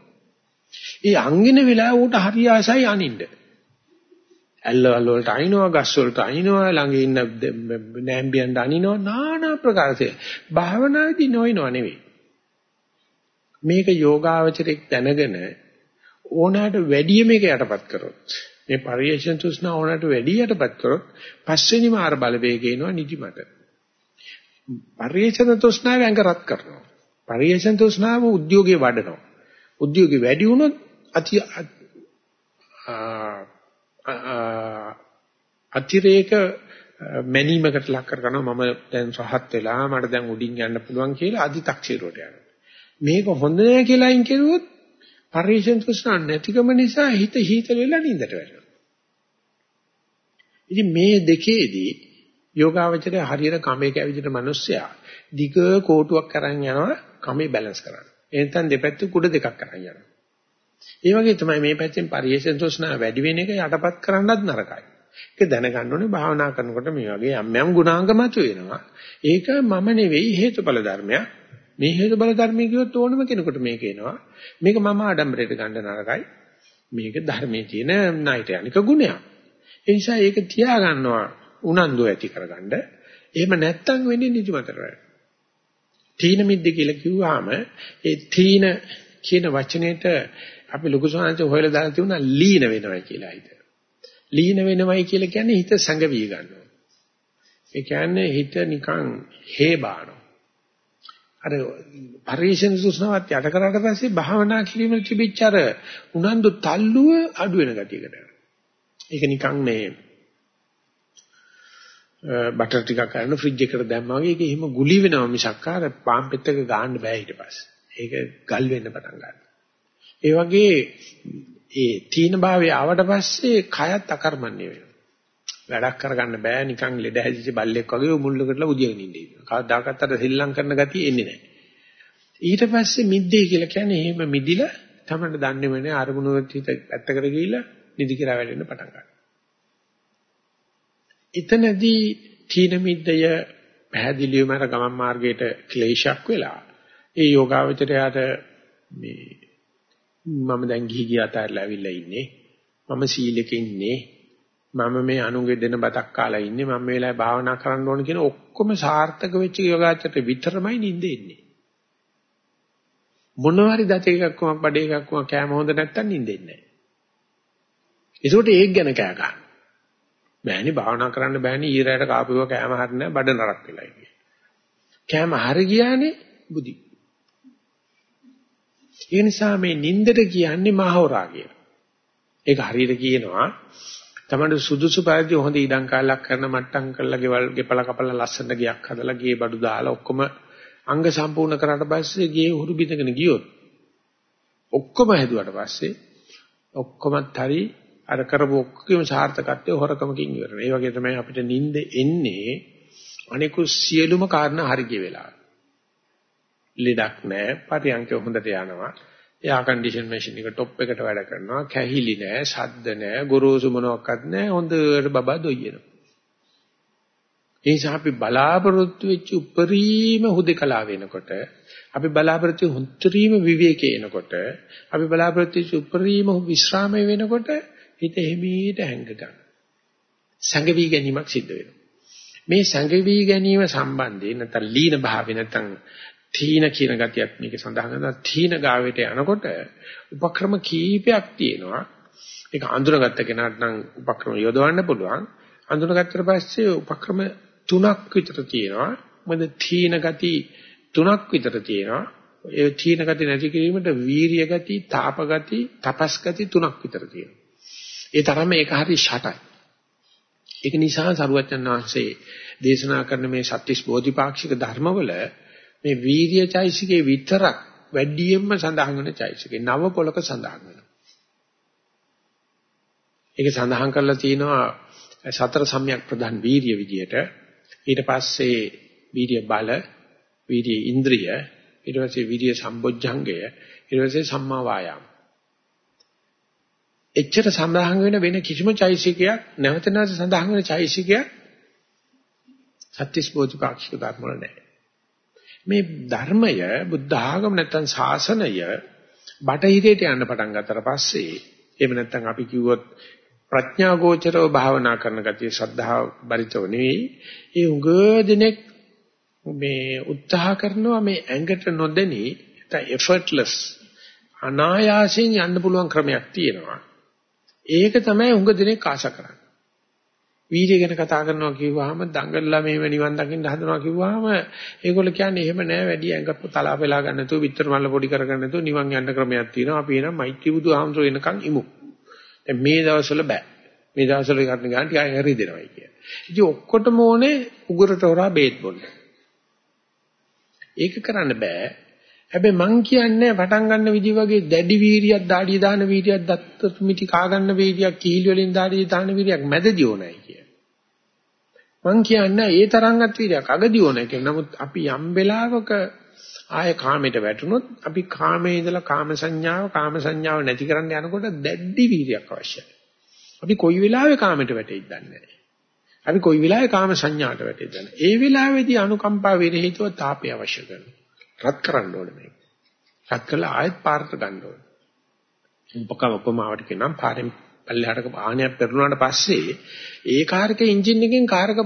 ඒ අං එන වෙලාව උට හරි ආසයි අනින්න. ඇල්ලවල වලට අනිනවා ගස් වලට අනිනවා ළඟ ඉන්න නෑම්බියන්ට අනිනවා নানা ප්‍රකාරසේ. භාවනාදී නොයනව නෙවෙයි. මේක යෝගාවචරයක් දැනගෙන ඕනෑමට වැඩි මේක යටපත් කරොත් මේ පරිේශන තෘෂ්ණා ඕනෑමට වැඩි යටපත් කරොත් පස්වෙනි මාර බලවේගය එනවා නිදිමත. පරිේශන තෘෂ්ණාව ඇඟ රත් කරනවා. පරිේශන තෘෂ්ණාව උද්‍යෝගයේ වඩනවා. උද්‍යෝගය වැඩි වුණොත් අති අතිරේක මැනීමකට ලක් කරගන්නවා මම දැන් සහත් වෙලා මට දැන් උඩින් යන්න පුළුවන් කියලා අදි탁ෂීරුවට යනවා. මේක හොඳ නෑ කියලා අයින් කෙරුවොත් පරිශන තෘෂ්ණා නැතිකම නිසා හිත හීතල වෙලා නින්දට වැටෙනවා. ඉතින් මේ දෙකේදී යෝගාවචරය හරියට කමේක ඇවිදින මිනිස්සයා දිග කෝටුවක් කරන් යනවා කමේ බැලන්ස් කරන්න. එතෙන් දෙපැත්තේ කුඩ දෙකක් කරන් යනවා. ඒ වගේ තමයි මේ පැත්තෙන් පරිේශන තෘෂ්ණා වැඩි වෙන එක යටපත් කරන්නත් නරකයි. ඒක දැනගන්න ඕනේ භාවනා කරනකොට මේ වගේ යම් යම් ගුණාංග මතුවෙනවා. ඒක මම නෙවෙයි හේතුඵල ධර්මයක්. මේ හේතුඵල ධර්මයේ කිව්වොත් ඕනම කෙනෙකුට මේක එනවා. මේක මම ආඩම්බරයට ගන්න නරකයි. මේක ධර්මයේ තියෙන ණයට යනික ගුණයක්. ඒ නිසා ඒක තියාගන්නවා උනන්දු ඇති කරගන්න. එහෙම නැත්තම් වෙන්නේ නිදිමතට වැඩ. තීන මිද්ද කියලා කිව්වහම ඒ තීන කියන වචනේට අපි ලොකු සාංශ හොයලා දාලා තිබුණා ලීන වෙනවා කියලා හිත. ලීන වෙනවයි කියලා කියන්නේ හිත සංගවි ගන්නවා. ඒ කියන්නේ හිත නිකන් හේබානවා. අර පරිශන සුසනවත් යට කරාට පස්සේ භාවනා කිරීමේ තිබිච්ච අර උනන්දු තල්ලුව අඩු වෙන ගතියකට යනවා. ඒක නිකන් මේ බටර් ටිකක් කරන ෆ්‍රිජ් එකට දැම්මා වගේ ඒක එහෙම ගුලි වෙනවා මිසක් අර පාන් පෙත්තක ගන්න බෑ ඊට පස්සේ. ඒක ගල් වෙන්න පටන් ගන්නවා. ඒ වගේ ඒ තීන භාවය ආවට පස්සේ කයත් අකර්මණ්‍ය වෙනවා. වැඩක් කරගන්න බෑ නිකන් ලෙඩ හැදිච්ච බල්ලෙක් වගේ මුල්ලකටලා උදියගෙන ඉන්නේ. කවදාකවත් අර ශ්‍රී ලංකන්න ගතිය එන්නේ නැහැ. ඊට පස්සේ මිද්දේ කියලා කියන්නේ එහෙම මිදිලා තමයි දන්නේම නෑ අරමුණු හිත පැත්තකට ගිහිල්ලා නිදි කියලා වැටෙන්න පටන් ගන්නවා. එතනදී තීන මිද්දය පැහැදිලිවම අර ගමන් මාර්ගයට ක්ලේශයක් වෙලා ඒ යෝගාවචරයට මේ මම දැන් ගිහි ගිය අතරලා ඇවිල්ලා ඉන්නේ. මම සීලෙක ඉන්නේ. මම මේ අනුගෙ දෙන බතක් කාලා ඉන්නේ. මම මේ වෙලාවේ භාවනා කරන්න ඕන කියන ඔක්කොම සාර්ථක වෙච්ච යෝගාචරයට විතරමයි නිින්ද එන්නේ. මොනවාරි දත එකක් වුණා බඩේ එකක් වුණා කෑම හොඳ නැත්තම් නිින්ද එන්නේ නැහැ. ඒකට ඒක ගැන කෑ ගන්න. බෑනේ භාවනා කරන්න බෑනේ ඊරයට කාපුව කෑම හරිනේ බඩ නරක් වෙලා ඉන්නේ කෑම හරි ගියානේ බුදි ඒ නිසා මේ නින්දට කියන්නේ මහවරා කියලා. ඒක හරියට කියනවා තමයි සුදුසු පරිදි හොඳ ඉඩම් කාලක් කරන මට්ටම් කරලා ගෙවල් ගෙපල කපලා ලස්සනට ගියක් හදලා ගේ බඩු දාලා ඔක්කොම අංග සම්පූර්ණ කරාට පස්සේ ගේ උහුරු බිඳගෙන ගියොත් ඔක්කොම හැදුවට පස්සේ ඔක්කොමත් හරි අර කරපු ඔක්කොම සාර්ථකත්වයේ හොරකමකින් ඉවරයි. ඒ වගේ තමයි අපිට නිින්ද එන්නේ අනිකුත් සියලුම කාරණා හරි ගිය වෙලාවට. ලෙඩක් නැහැ පරියන්ක හොඳට යනවා එයා කන්ඩිෂන් මැෂින් එක টොප් එකට වැඩ කරනවා කැහිලි නැහැ ශබ්ද නැහැ ගොරෝසු මොනවත් නැහැ හොඳට බබා දොයිනවා ඒ නිසා අපි බලාපොරොත්තු වෙච්ච උපරිම හුදකලා වෙනකොට අපි බලාපොරොත්තු හුත්තරීම විවේකේ එනකොට අපි බලාපොරොත්තු වෙච්ච උපරිම විශ්‍රාමයේ වෙනකොට හිත එහිමීට හැංග ගන්න. සංගවි ගැනීමක් සිද්ධ වෙනවා. මේ සංගවි ගැනීම සම්බන්ධයෙන් නැත්නම් ලීන භාවය නැත්නම් තීන කියන ගතියක් මේක සඳහන් කරනවා. තීන ගාවෙට යනකොට උපක්‍රම කීපයක් තියෙනවා. ඒක අඳුනගත්ත කෙනාට නම් උපක්‍රම යොදවන්න පුළුවන්. අඳුනගත්තට පස්සේ උපක්‍රම තුනක් විතර තියෙනවා. මොකද තීන ගති තුනක් විතර තියෙනවා. ඒ තීන ගති නැති කිරීමට වීරිය ගති තාප ගති තපස් ගති තුනක් විතර තියෙනවා. ඒ තරම ඒක හරි ෂටයි ඒක නිසා සරුවචන් වහන්සේ දේශනා කරන මේ සත්‍තිස් බෝධිපාක්ෂික ධර්මවල මේ වීර්ය චෛසිකේ විතරක් වැඩියෙන්ම සඳහන් වෙන චෛසිකේ නව පොලක සඳහන් වෙනවා. ඒක සඳහන් කරලා තියෙනවා සතර සම්‍යක් ප්‍රධාන වීර්ය විදියට ඊට පස්සේ වීර්ය බල, වීර්ය ඉන්ද්‍රිය, ඊට පස්සේ වීර්ය සම්බොජ්ජංගය, ඊට පස්සේ සම්මා වායාම. එච්චර සඳහන් වෙන වෙන කිසිම චෛසිකයක් නැවත නැවත සඳහන් වෙන චෛසිකයක් සත්‍විස් බෝධිපාක්ෂික ධර්ම වල නැහැ. මේ ධර්මය බුද්ධ ආගම නැත්තම් ශාසනය බටහිරයට යන්න පටන් ගත්තට පස්සේ එහෙම නැත්තම් අපි කිව්වොත් ප්‍රඥා ගෝචරව භාවනා කරන ගතිය ශ්‍රද්ධාව බරිතව නෙවෙයි ඒ උග දිනෙක මේ උත්සාහ කරනවා මේ ඇඟට නොදෙනී නැත්නම් effortless අනායාසයෙන් යන්න පුළුවන් ක්‍රමයක් තියෙනවා ඒක තමයි උග දිනෙක ආශා කරන්නේ වීර්ය ගැන කතා කරනවා කිව්වහම දඟලලා මේව නිවන් දකින්න හදනවා කිව්වහම ඒගොල්ලෝ කියන්නේ එහෙම නෑ වැඩි ඇඟත් තලා වෙලා ගන්න නැතුව විතර මල්ල පොඩි කරගන්න නැතුව නිවන් යන්න ක්‍රමයක් තියෙනවා අපි එනම් මෛත්‍රී බුදුහාමුදුර එනකන් ඉමු දැන් මේ දවස්වල බෑ මේ දවස්වල ගන්න ගන්න ටික අය හරිදෙනවා කිය. ඉතින් ඔක්කොටම ඕනේ උගුරට හොරා බේත් බොන්න. ඒක කරන්න බෑ. හැබැයි මං කියන්නේ පටන් ගන්න විදි වගේ දැඩි වීරියක් දාඩිය දාන වීරියක් දත්ත මිටි කා ගන්න වීරියක් කීල් වලින් දාඩිය දාන වීරියක් මැදදී ඕනයි කිය. මං කියන්නේ ඒ තරම්වත් වීර්යයක් අගදී ඕන එක. නමුත් අපි යම් වෙලාවක ආය කාමයට වැටුනොත් අපි කාමයේ ඉඳලා කාම සංඥාව කාම සංඥාව නැති කරන්න යනකොට දැඩි වීර්යයක් අවශ්‍යයි. අපි කොයි වෙලාවෙ කාමයට වැටෙයිද දන්නේ නැහැ. අපි කොයි වෙලාවෙ කාම සංඥාට වැටෙයිද දන්නේ. ඒ වෙලාවේදී අනුකම්පා විරහිතව තාපය අවශ්‍ය කරනවා. රත් කරන්න ඕනේ මේක. රත් කළා ආයෙත් පාරට ගන්න ඕනේ. උපකම උපමාවට කියනම් පාරෙන් පල්ලෙහාට වාහනයක් පෙරළුණාට පස්සේ ඒ කාර්ක එන්ජින් එකෙන් කාර්ක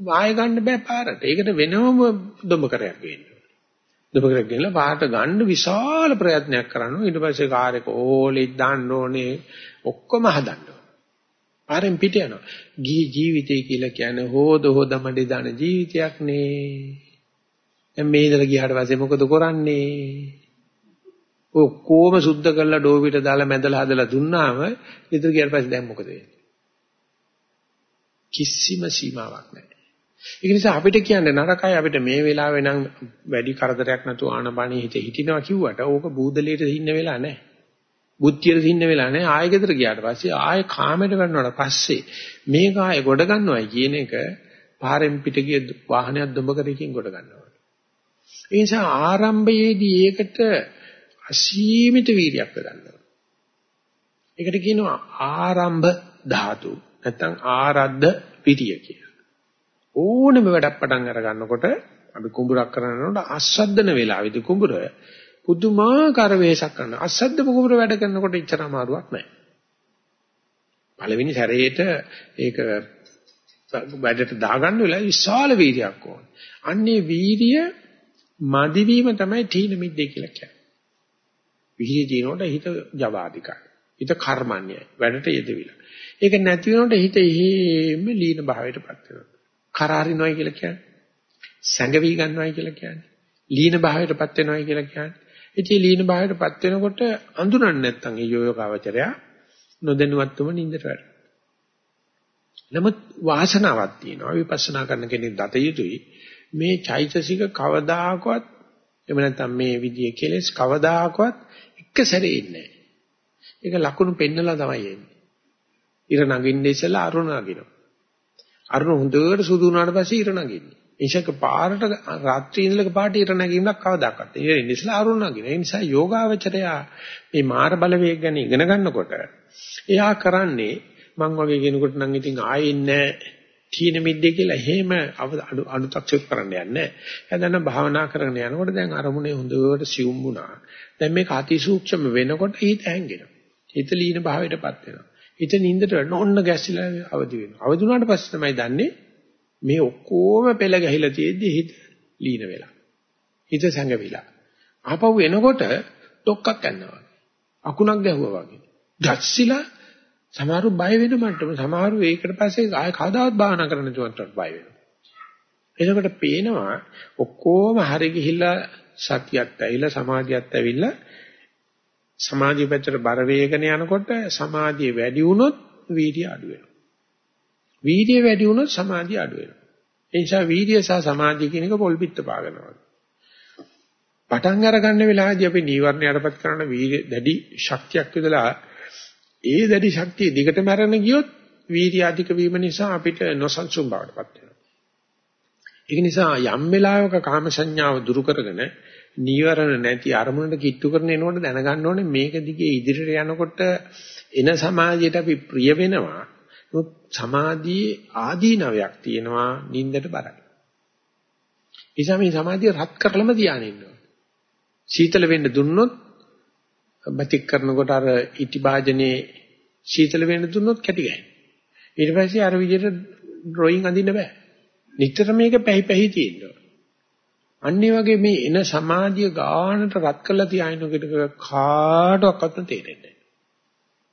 වාය ගන්න බෑ පාරට. ඒකට වෙනම දොඹකරයක් වෙන්න. දොඹකරයක් ගෙනලා පාරට ගන්න විශාල ප්‍රයත්නයක් කරනවා. ඊට පස්සේ කාර් එක ඕලෙත් දාන්න ඕනේ. ඔක්කොම හදන්න ඕනේ. පාරෙන් පිට යනවා. ගිහි ජීවිතය කියලා කියන්නේ හොද හොද මඩේ දාන ජීවිතයක් නේ. දැන් මේ ඉඳලා ගියාට පස්සේ මොකද කරන්නේ? ඔක්කොම සුද්ධ කරලා ඩෝවිට දාලා මැදලා හදලා දුන්නාම ඊටු ගියාට පස්සේ දැන් මොකද වෙන්නේ? කිසිම සීමාවක් නැහැ. ඒක නිසා අපිට කියන්නේ නරකයි අපිට මේ වෙලාවේ නම් වැඩි කරදරයක් නැතුව ආනපනිය හිත හිටිනවා කිව්වට ඕක බූදලියට ඉන්න වෙලා නැහැ. බුද්ධියට ඉන්න වෙලා නැහැ. ආයෙ ගෙදර ගියාට පස්සේ ආයෙ කාමයට ගන්නවට පස්සේ මේක ආයෙ ගොඩ ගන්නවයි කියන එක පාරෙන් පිට ගිය වාහනයක් දොඹ කරකින් ගොඩ ගන්නවා. ඒ නිසා ආරම්භයේදී ඒකට අසීමිත වීර්යයක් ගන්නවා. ඒකට කියනවා ආරම්භ ධාතු නැත්නම් ආරද්ධ විරිය කියලා. ඕනම වැඩක් පටන් අර ගන්නකොට අපි කුඹුරක් කරනකොට අස්සද්දන වෙලාවේදී කුඹුර පුදුමාකාර වෙහසක් කරනවා. අස්සද්ද කුඹුර වැඩ කරනකොට ඉච්චර අමාරුවක් නැහැ. පළවෙනි සැරේට ඒක වැඩට දාගන්න වෙලාව විශාල වීර්යයක් ඕන. අන්නේ වීර්ය මදිවීම තමයි තීන මිද්දේ කියලා කියන්නේ. විහිදී දිනනකොට හිත ජවාදිකයි. හිත කර්මන්නේයි. වැඩට යෙදවිලා. ඒක නැති වෙනකොට හිත එහෙම ලීන භාවයටපත් වෙනවා. කරාරිනොයි කියලා කියන්නේ. සැඟවි ගන්නවයි කියලා කියන්නේ. ලීන භාවයටපත් වෙනවයි කියලා කියන්නේ. ඉතින් ලීන භාවයටපත් වෙනකොට අඳුරන්නේ නැත්නම් ඒ යෝගාවචරය නොදැනුවත්වම නින්දට වැටෙනවා. නමුත් වාසනාවක් තියෙනවා විපස්සනා කරන කෙනෙක් දත යුතුයි මේ චෛතසික කවදාකවත් එහෙම නැත්නම් මේ විදියේ කෙලෙස් කවදාකවත් එක සැරේ ඉන්නේ ඒක ලකුණු පෙන්නලා තමයි එන්නේ. ඉර නගින්නේ ඉස්සලා අරුණ නගිනවා. අරුණ හොඳට සුදු වුණාට පස්සේ ඉර නගින්නේ. ඒෂක පාරට රාත්‍රී ඉඳලක පාට ඉර නැගීමක් කවදාකවත්. ඉර ඉන්නේ ඉස්සලා අරුණ නගින. ඒ නිසා යෝගාවචරය මේ මාර බලවේග ගැන ඉගෙන ගන්නකොට එයා කරන්නේ මං වගේ කෙනෙකුට නම් ඉතින් ආයෙ ඉන්නේ තීන මිද්දේ කියලා එහෙම අනුතක්ෂේප කරන්න යන්නේ. එයාදන්න භාවනා කරගෙන යනකොට දැන් අරමුණේ හොඳට සියුම් වුණා. දැන් මේක අතිසූක්ෂම වෙනකොට හිත හැංගෙනවා. හිත ලීන භාවයටපත් වෙනවා. හිත නින්දට වැටෙන ඔන්න ගැසිලා අවදි වෙනවා. අවදි වුණාට පස්සේ තමයි දන්නේ මේ ඔක්කොම පෙළ ගැහිලා තියෙද්දි හිත ලීන වෙලා. හිත සැඟවිලා. ආපහු එනකොට ඩොක්කක් යනවා. අකුණක් ගැහුවා වගේ. ගැස්සිලා සමහරු බය වෙන මට්ටම සමහරු ඒකට පස්සේ ආය කවදාවත් භාවනා කරන්න නැතුවට බය වෙනවා. එතකොට පේනවා ඔක්කොම හරි ගිහිල්ලා සතියක් ඇවිල්ලා සමාධියක් ඇවිල්ලා සමාධිය පැත්තට බර වේගන යනකොට සමාධිය වැඩි වුණොත් වීර්ය අඩු වෙනවා. වීර්ය වැඩි වුණොත් සමාධිය අඩු වෙනවා. ඒ නිසා වීර්ය සහ සමාධිය කියන එක පොල් පිට පාගනවා. පටන් අරගන්න වෙලාවදී අපි නීවරණ යටපත් කරන වීර්ය දැඩි ශක්තියක් විදලා ඒ දැඩි ශක්තිය දිගටම අරගෙන ගියොත් වීර්ය අධික වීම නිසා අපිට නොසන්සුන් බවටපත් වෙනවා. ඒක නිසා යම් වෙලාවක කාම සංඥාව දුරු කරගෙන නීවරණ නැති අරමුණට කිට්ටු කරන එනකොට දැනගන්න ඕනේ මේක දිගේ ඉදිරියට යනකොට එන සමාජයට අපි ප්‍රිය වෙනවා. නමුත් සමාධියේ ආදීනවයක් තියෙනවා නින්දට බරයි. නිසා මේ සමාධිය රත් කරලම තියාගෙන ඉන්නවා. සීතල වෙන්න දුන්නොත් බතික් කරනකොට අර ඉටි භාජනේ සීතල වෙන්න දුන්නොත් කැටි ගහනවා. ඊට පස්සේ අර විදිහට ඩ්‍රොයින් අඳින්න බෑ. නිතර මේක පැහි පැහි තියෙනවා. අනිත් වගේ මේ එන සමාධිය ගානට රත් කරලා තියාිනකොට කාටවත් තේරෙන්නේ නැහැ.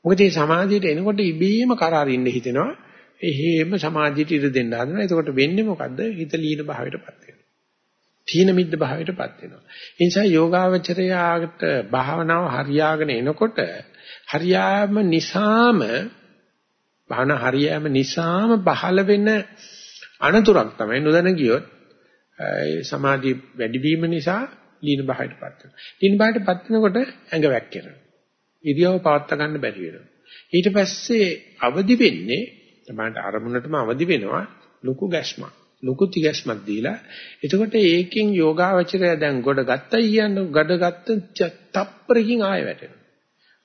මොකද මේ සමාධියට එනකොට ඉබේම කරාරින්න හිතෙනවා. එහෙම සමාධියට ඉර දෙන්න හදනවා. එතකොට වෙන්නේ මොකද්ද? හිත ලීන භාවයටපත් වෙනවා. තීන මිද්ද භාවයටපත් වෙනවා. ඒ නිසා යෝගාවචරයාට භාවනාව හරියාගෙන එනකොට හරියාම නිසාම භාවනා හරියාම නිසාම පහළ වෙන අනතුරක් තමයි නොදැන ගියොත් ඒ සමාධි වැඩි වීම නිසා ලීන භාවයටපත් වෙනවා. ලීන භාවයටපත් වෙනකොට ඇඟ වැක්කෙනවා. ඉරියව පවත් ගන්න බැරි වෙනවා. ඊට පස්සේ අවදි වෙන්නේ තමයි අරමුණටම අවදි වෙනවා ලොකු ගැස්මක්. ලොකු තිගැස්මක් දීලා එතකොට ඒකෙන් යෝගාවචරය දැන් ගොඩ ගත්තයි කියන්නේ ගඩ ගත්ත තප්පරකින් ආය වැටෙනවා.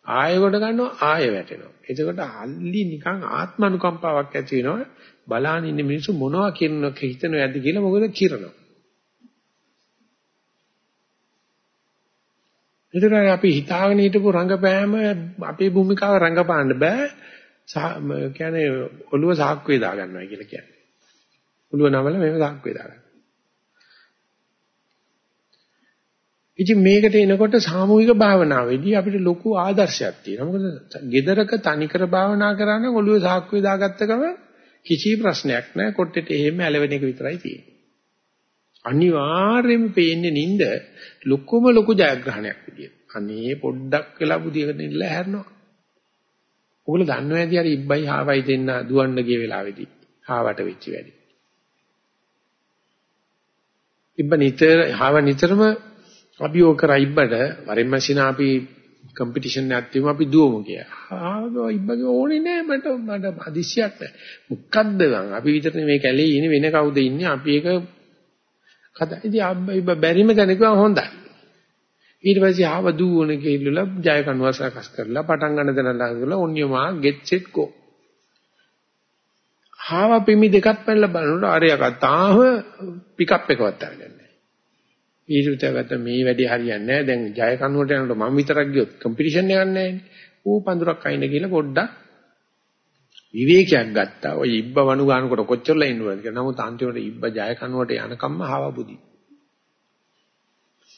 ආය කොට ගන්නවා ආය වැටෙනවා. එතකොට අල්ලි නිකන් ආත්මනුකම්පාවක් ඇති වෙනවා. බලාන ඉන්න මිනිස්සු මොනවා කියනක හිතනව ඇද්ද කියලා මොකද කිරනවා. එතකොට අපි හිතාගෙන හිටපු රංගපෑම අපේ භූමිකාව රංගපාන්න බෑ. කියන්නේ ඔළුව සාක්කුවේ දා ගන්නවා කියලා කියන්නේ. ඔළුව නමල මේව සාක්කුවේ දා ගන්න. ඉතින් මේකට එනකොට සාමූහික භාවනාවේදී අපිට ලොකු ආදර්ශයක් තියෙනවා. මොකද gedaraක තනිකර භාවනා කරන්නේ ඔළුවේ සාක්කුවේ දාගත්ත ගම කිසි ප්‍රශ්නයක් නැහැ. කොට්ටෙට එහෙම ඇලවෙන එක විතරයි තියෙන්නේ. අනිවාර්යයෙන්ම පේන්නේ නින්ද ලොකුම ලොකු ජයග්‍රහණයක් විදියට. අනේ පොඩ්ඩක් වෙලා බුදියකට ඉඳලා හැරෙනවා. ඔගොල්ලෝ දන්නව ඇති හරි ඉබ්බයි හාවයි දෙන්න දුවන්න ගිය වෙලාවේදී හාවට වෙච්ච වැඩි. ඉබ්බ නිතර හාව නිතරම අභියෝග කරා ඉබ්බට වරින් මැෂින අපි කම්පිටිෂන් එකක් තියමු අපි දුවමු කියලා. ආ ඉබ්බගේ ඕනේ නෑ මට මට හදිස්සියක් නෑ. මොකද්ද ගන් අපි විතරනේ මේ කැලේ ඉන්නේ වෙන කවුද ඉන්නේ අපි එක කතා. ඉතින් අබ්බ ඉබ්බ බැරිම දැනගම හොඳයි. ඊට පස්සේ ආව දුවන කෙල්ලලා ජය කනුවසකස් කරලා පටන් ගන්න දන ළඟලා ඔන්නියමා get set go. ආව පිමි දෙකක් පැනලා බලනකොට අරයක තාම පිකප් එකවත් අරගෙන ඊටුතගත මේ වැඩේ හරියන්නේ නැහැ. දැන් ජය කනුවට යනකොට මම විතරක් ගියොත් කම්පිටිෂන් එකක් නැහැ. ඌ පඳුරක් අයින්න කියලා පොඩ්ඩක් විවේකයක් ගත්තා. ඔය ඉබ්බ වණු ගන්නකොට කොච්චරලා ඉන්නවද කියලා. නමුත් අන්තිමට ඉබ්බ ජය කනුවට යනකම්ම හාව බුදි.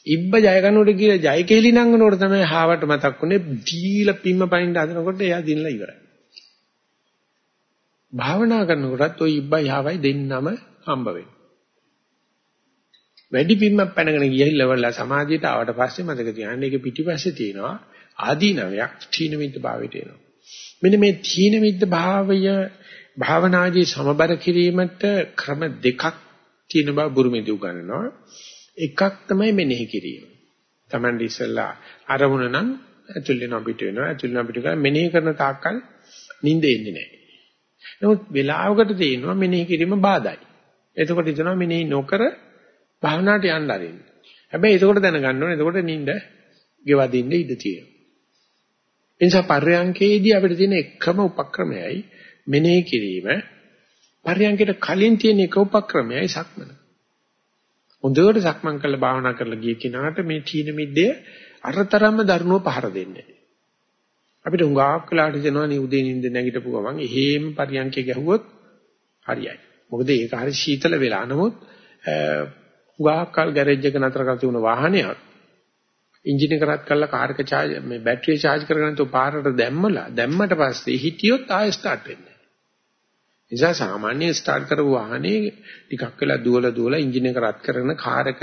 ඉබ්බ ජය කනුවට කියලා ජය කෙලි නංගනකොට තමයි හාවට මතක් වුනේ දීලා පිම්ම පනින්න හදනකොට එයා දිනලා ඉවරයි. භාවනා කරනකොටත් ওই ඉබ්බයි හාවයි දෙන්නම හම්බ වෙනවා. වැඩි පිම්මක් පැනගෙන ගිහිල්ලා සමාධියට ආවට පස්සේ මතක තියාගන්න ඒක පිටිපස්සේ තියෙනවා ආදීනවයක් තීන මිද්ද භාවයට එනවා. මෙන්න මේ තීන මිද්ද භාවය භාවනාදී සමබර කිරීමට ක්‍රම දෙකක් තියෙන බව බුරුමේදී උගන්වනවා. එකක් තමයි මෙනෙහි කිරීම. Tamandi ඉස්සලා අරමුණ නම් ඇතුල් වෙනවා පිට වෙනවා ඇතුල් වෙනවා පිට වෙනවා මෙනෙහි කරන තාක්කල් නිින්ද එන්නේ නැහැ. නමුත් වෙලාවකට තියෙනවා මෙනෙහි කිරීම බාධායි. එතකොට හිතනවා මෙනෙහි නොකර භාවනාවට යන්න ආරින්න. හැබැයි ඒකෝට දැනගන්න ඕනේ ඒකෝට නිින්ද ගෙවදින්න ඉඩ තියෙනවා. ඒ නිසා පර්යංකේදී අපිට තියෙන එකම උපක්‍රමයයි මෙනෙහි කිරීම. පර්යංකයට කලින් තියෙන එක උපක්‍රමයයි සක්මන. හොඳට සක්මන් කරලා භාවනා කරලා ගිය කෙනාට මේ තීන මිද්දේ අරතරම්ම දරුණුව පහර දෙන්නේ. අපිට හුඟක් වෙලාට දෙනවා නේ උදේ නිින්ද නැගිටපු ගමන් එහෙම පරියන්කේ ගැහුවොත් හරියයි. මොකද ඒක හරි සීතල වෙලා. නමුත් ගාකල් ගෑරේජ් එක නතර කරලා තිබුණ වාහනයක් එන්ජින් එක රත් කරලා කාර් එක charge මේ බැටරිය charge කරගෙන තෝ පාරට දැම්මලා දැම්මට පස්සේ හිටියොත් ආයෙ start වෙන්නේ නැහැ. නිසා සාමාන්‍ය start කරපු වාහනේ ටිකක් වෙලා දුවලා දුවලා එන්ජින් එක රත් කරන කාර් එක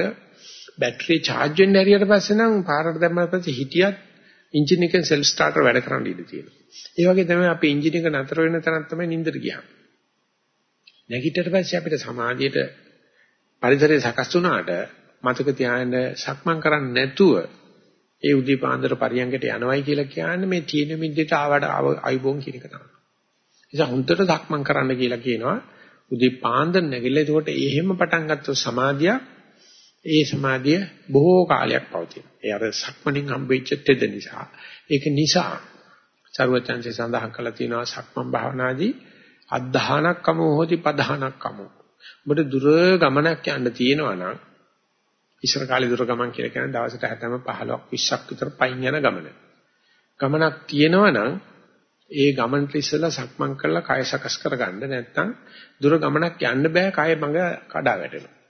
බැටරිය charge වෙන්න ඇරියට පස්සේ නම් පාරට දැම්මට පස්සේ හිටියත් එන්ජින් එකෙන් self starter වැඩ කරන්න ඉඩ තියෙනවා. ඒ වගේ තමයි අපි එන්ජින් එක නතර වෙන තැනක් තමයි නින්දට ගියාම. නැගිටිට පස්සේ අපිට සමාධියට පරිසරය සකස් වුණාට මතක තියාගන්න සක්මන් කරන්නේ නැතුව ඒ උදේ පාන්දර පරියන්කට යනවයි කියලා කියන්නේ මේ තීන මිද්දේට ආවට ආයිබෝන් කියන එක තමයි. නිසා හුන්දට සක්මන් කරන්න කියලා කියනවා. උදේ පාන්දර නැගිලා එතකොට එහෙම පටන් ගත්තොත් සමාධිය ඒ සමාධිය බොහෝ කාලයක් පවතින. ඒ අර සක්මණෙන් හම්බෙච්ච තෙද නිසා. ඒක නිසා සර්වචන්සේ සඳහන් කළා තියෙනවා සක්මන් භාවනාදී අද්ධානක්කම හොති පධානක්කම. ඔබට දුර ගමනක් යන්න තියෙනවා නම් ඉස්සර කාලේ දුර ගමන් කියලා කියන්නේ දවසට 60ම 15ක් 20ක් විතර පයින් යන ගමන. ගමනක් තියෙනවා නම් ඒ ගමනට ඉස්සෙල්ලා සක්මන් කරලා කය සකස් කරගන්න නැත්නම් දුර ගමනක් යන්න බෑ කය මඟ කඩා වැටෙනවා.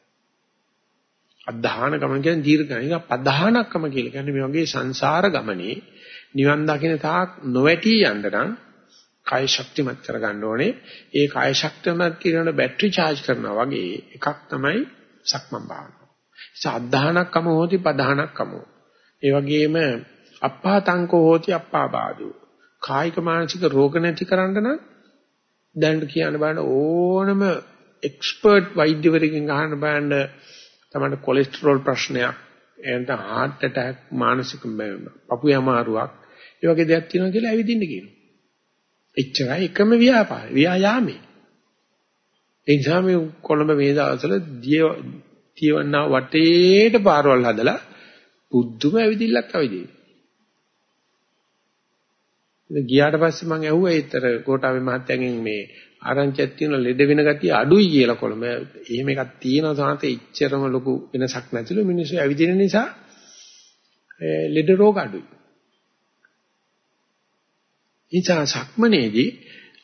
අධධාන ගමන කියන්නේ දීර්ඝ ගමන. පධානක්කම කියලා කියන්නේ මේ වගේ සංසාර ගමනේ නිවන් දකින්න තාක් නොවැටි යන්න නම් කය ශක්තිමත් කරගන්න ඕනේ. ඒ කය ශක්තිමත් කිරීම බැටරි charge කරනවා වගේ එකක් තමයි සක්මන් භාවනාව. සද්ධානක්කම හෝති පධානක්කම. ඒ වගේම අප්පාතංකෝ හෝති අප්පාබාදු. කායික මානසික රෝග නැති කරන්න නම් දැනට කියන්න බෑ ඕනම එක්ස්පර්ට් වෛද්‍යවරයෙක්ගෙන් අහන්න බෑන තමයි කොලෙස්ටරෝල් ප්‍රශ්නයක් එනත heart attack මානසික පපු යමාරුවක් ඒ වගේ දෙයක් තියෙනවා කියලා ඇවිදින්න කියනවා. එච්චරයි එකම ව්‍යාපාරය ව්‍යායාමේ. ඒ නිසා මේ කොළඹ මේ දවස්වල තියවන්නා වටේට පාරවල් හදලා බුද්ධම ඇවිදිල්ලක් ඇවිදින්නේ. ගියාට පස්සේ මම ඇහුවා ඒතර කෝටාවේ මහත්තයාගෙන් මේ ආරංචියක් තියෙන ලෙඩ වෙන ගතිය අඩුයි කියලා කොළඹ. එහෙම එකක් තියෙනවා සාන්ත ඉච්චරම ලොකු වෙනසක් නැතිලු මිනිස්සු ඇවිදින නිසා ලෙඩ රෝග අඩුයි. නිසා සක්මනේදී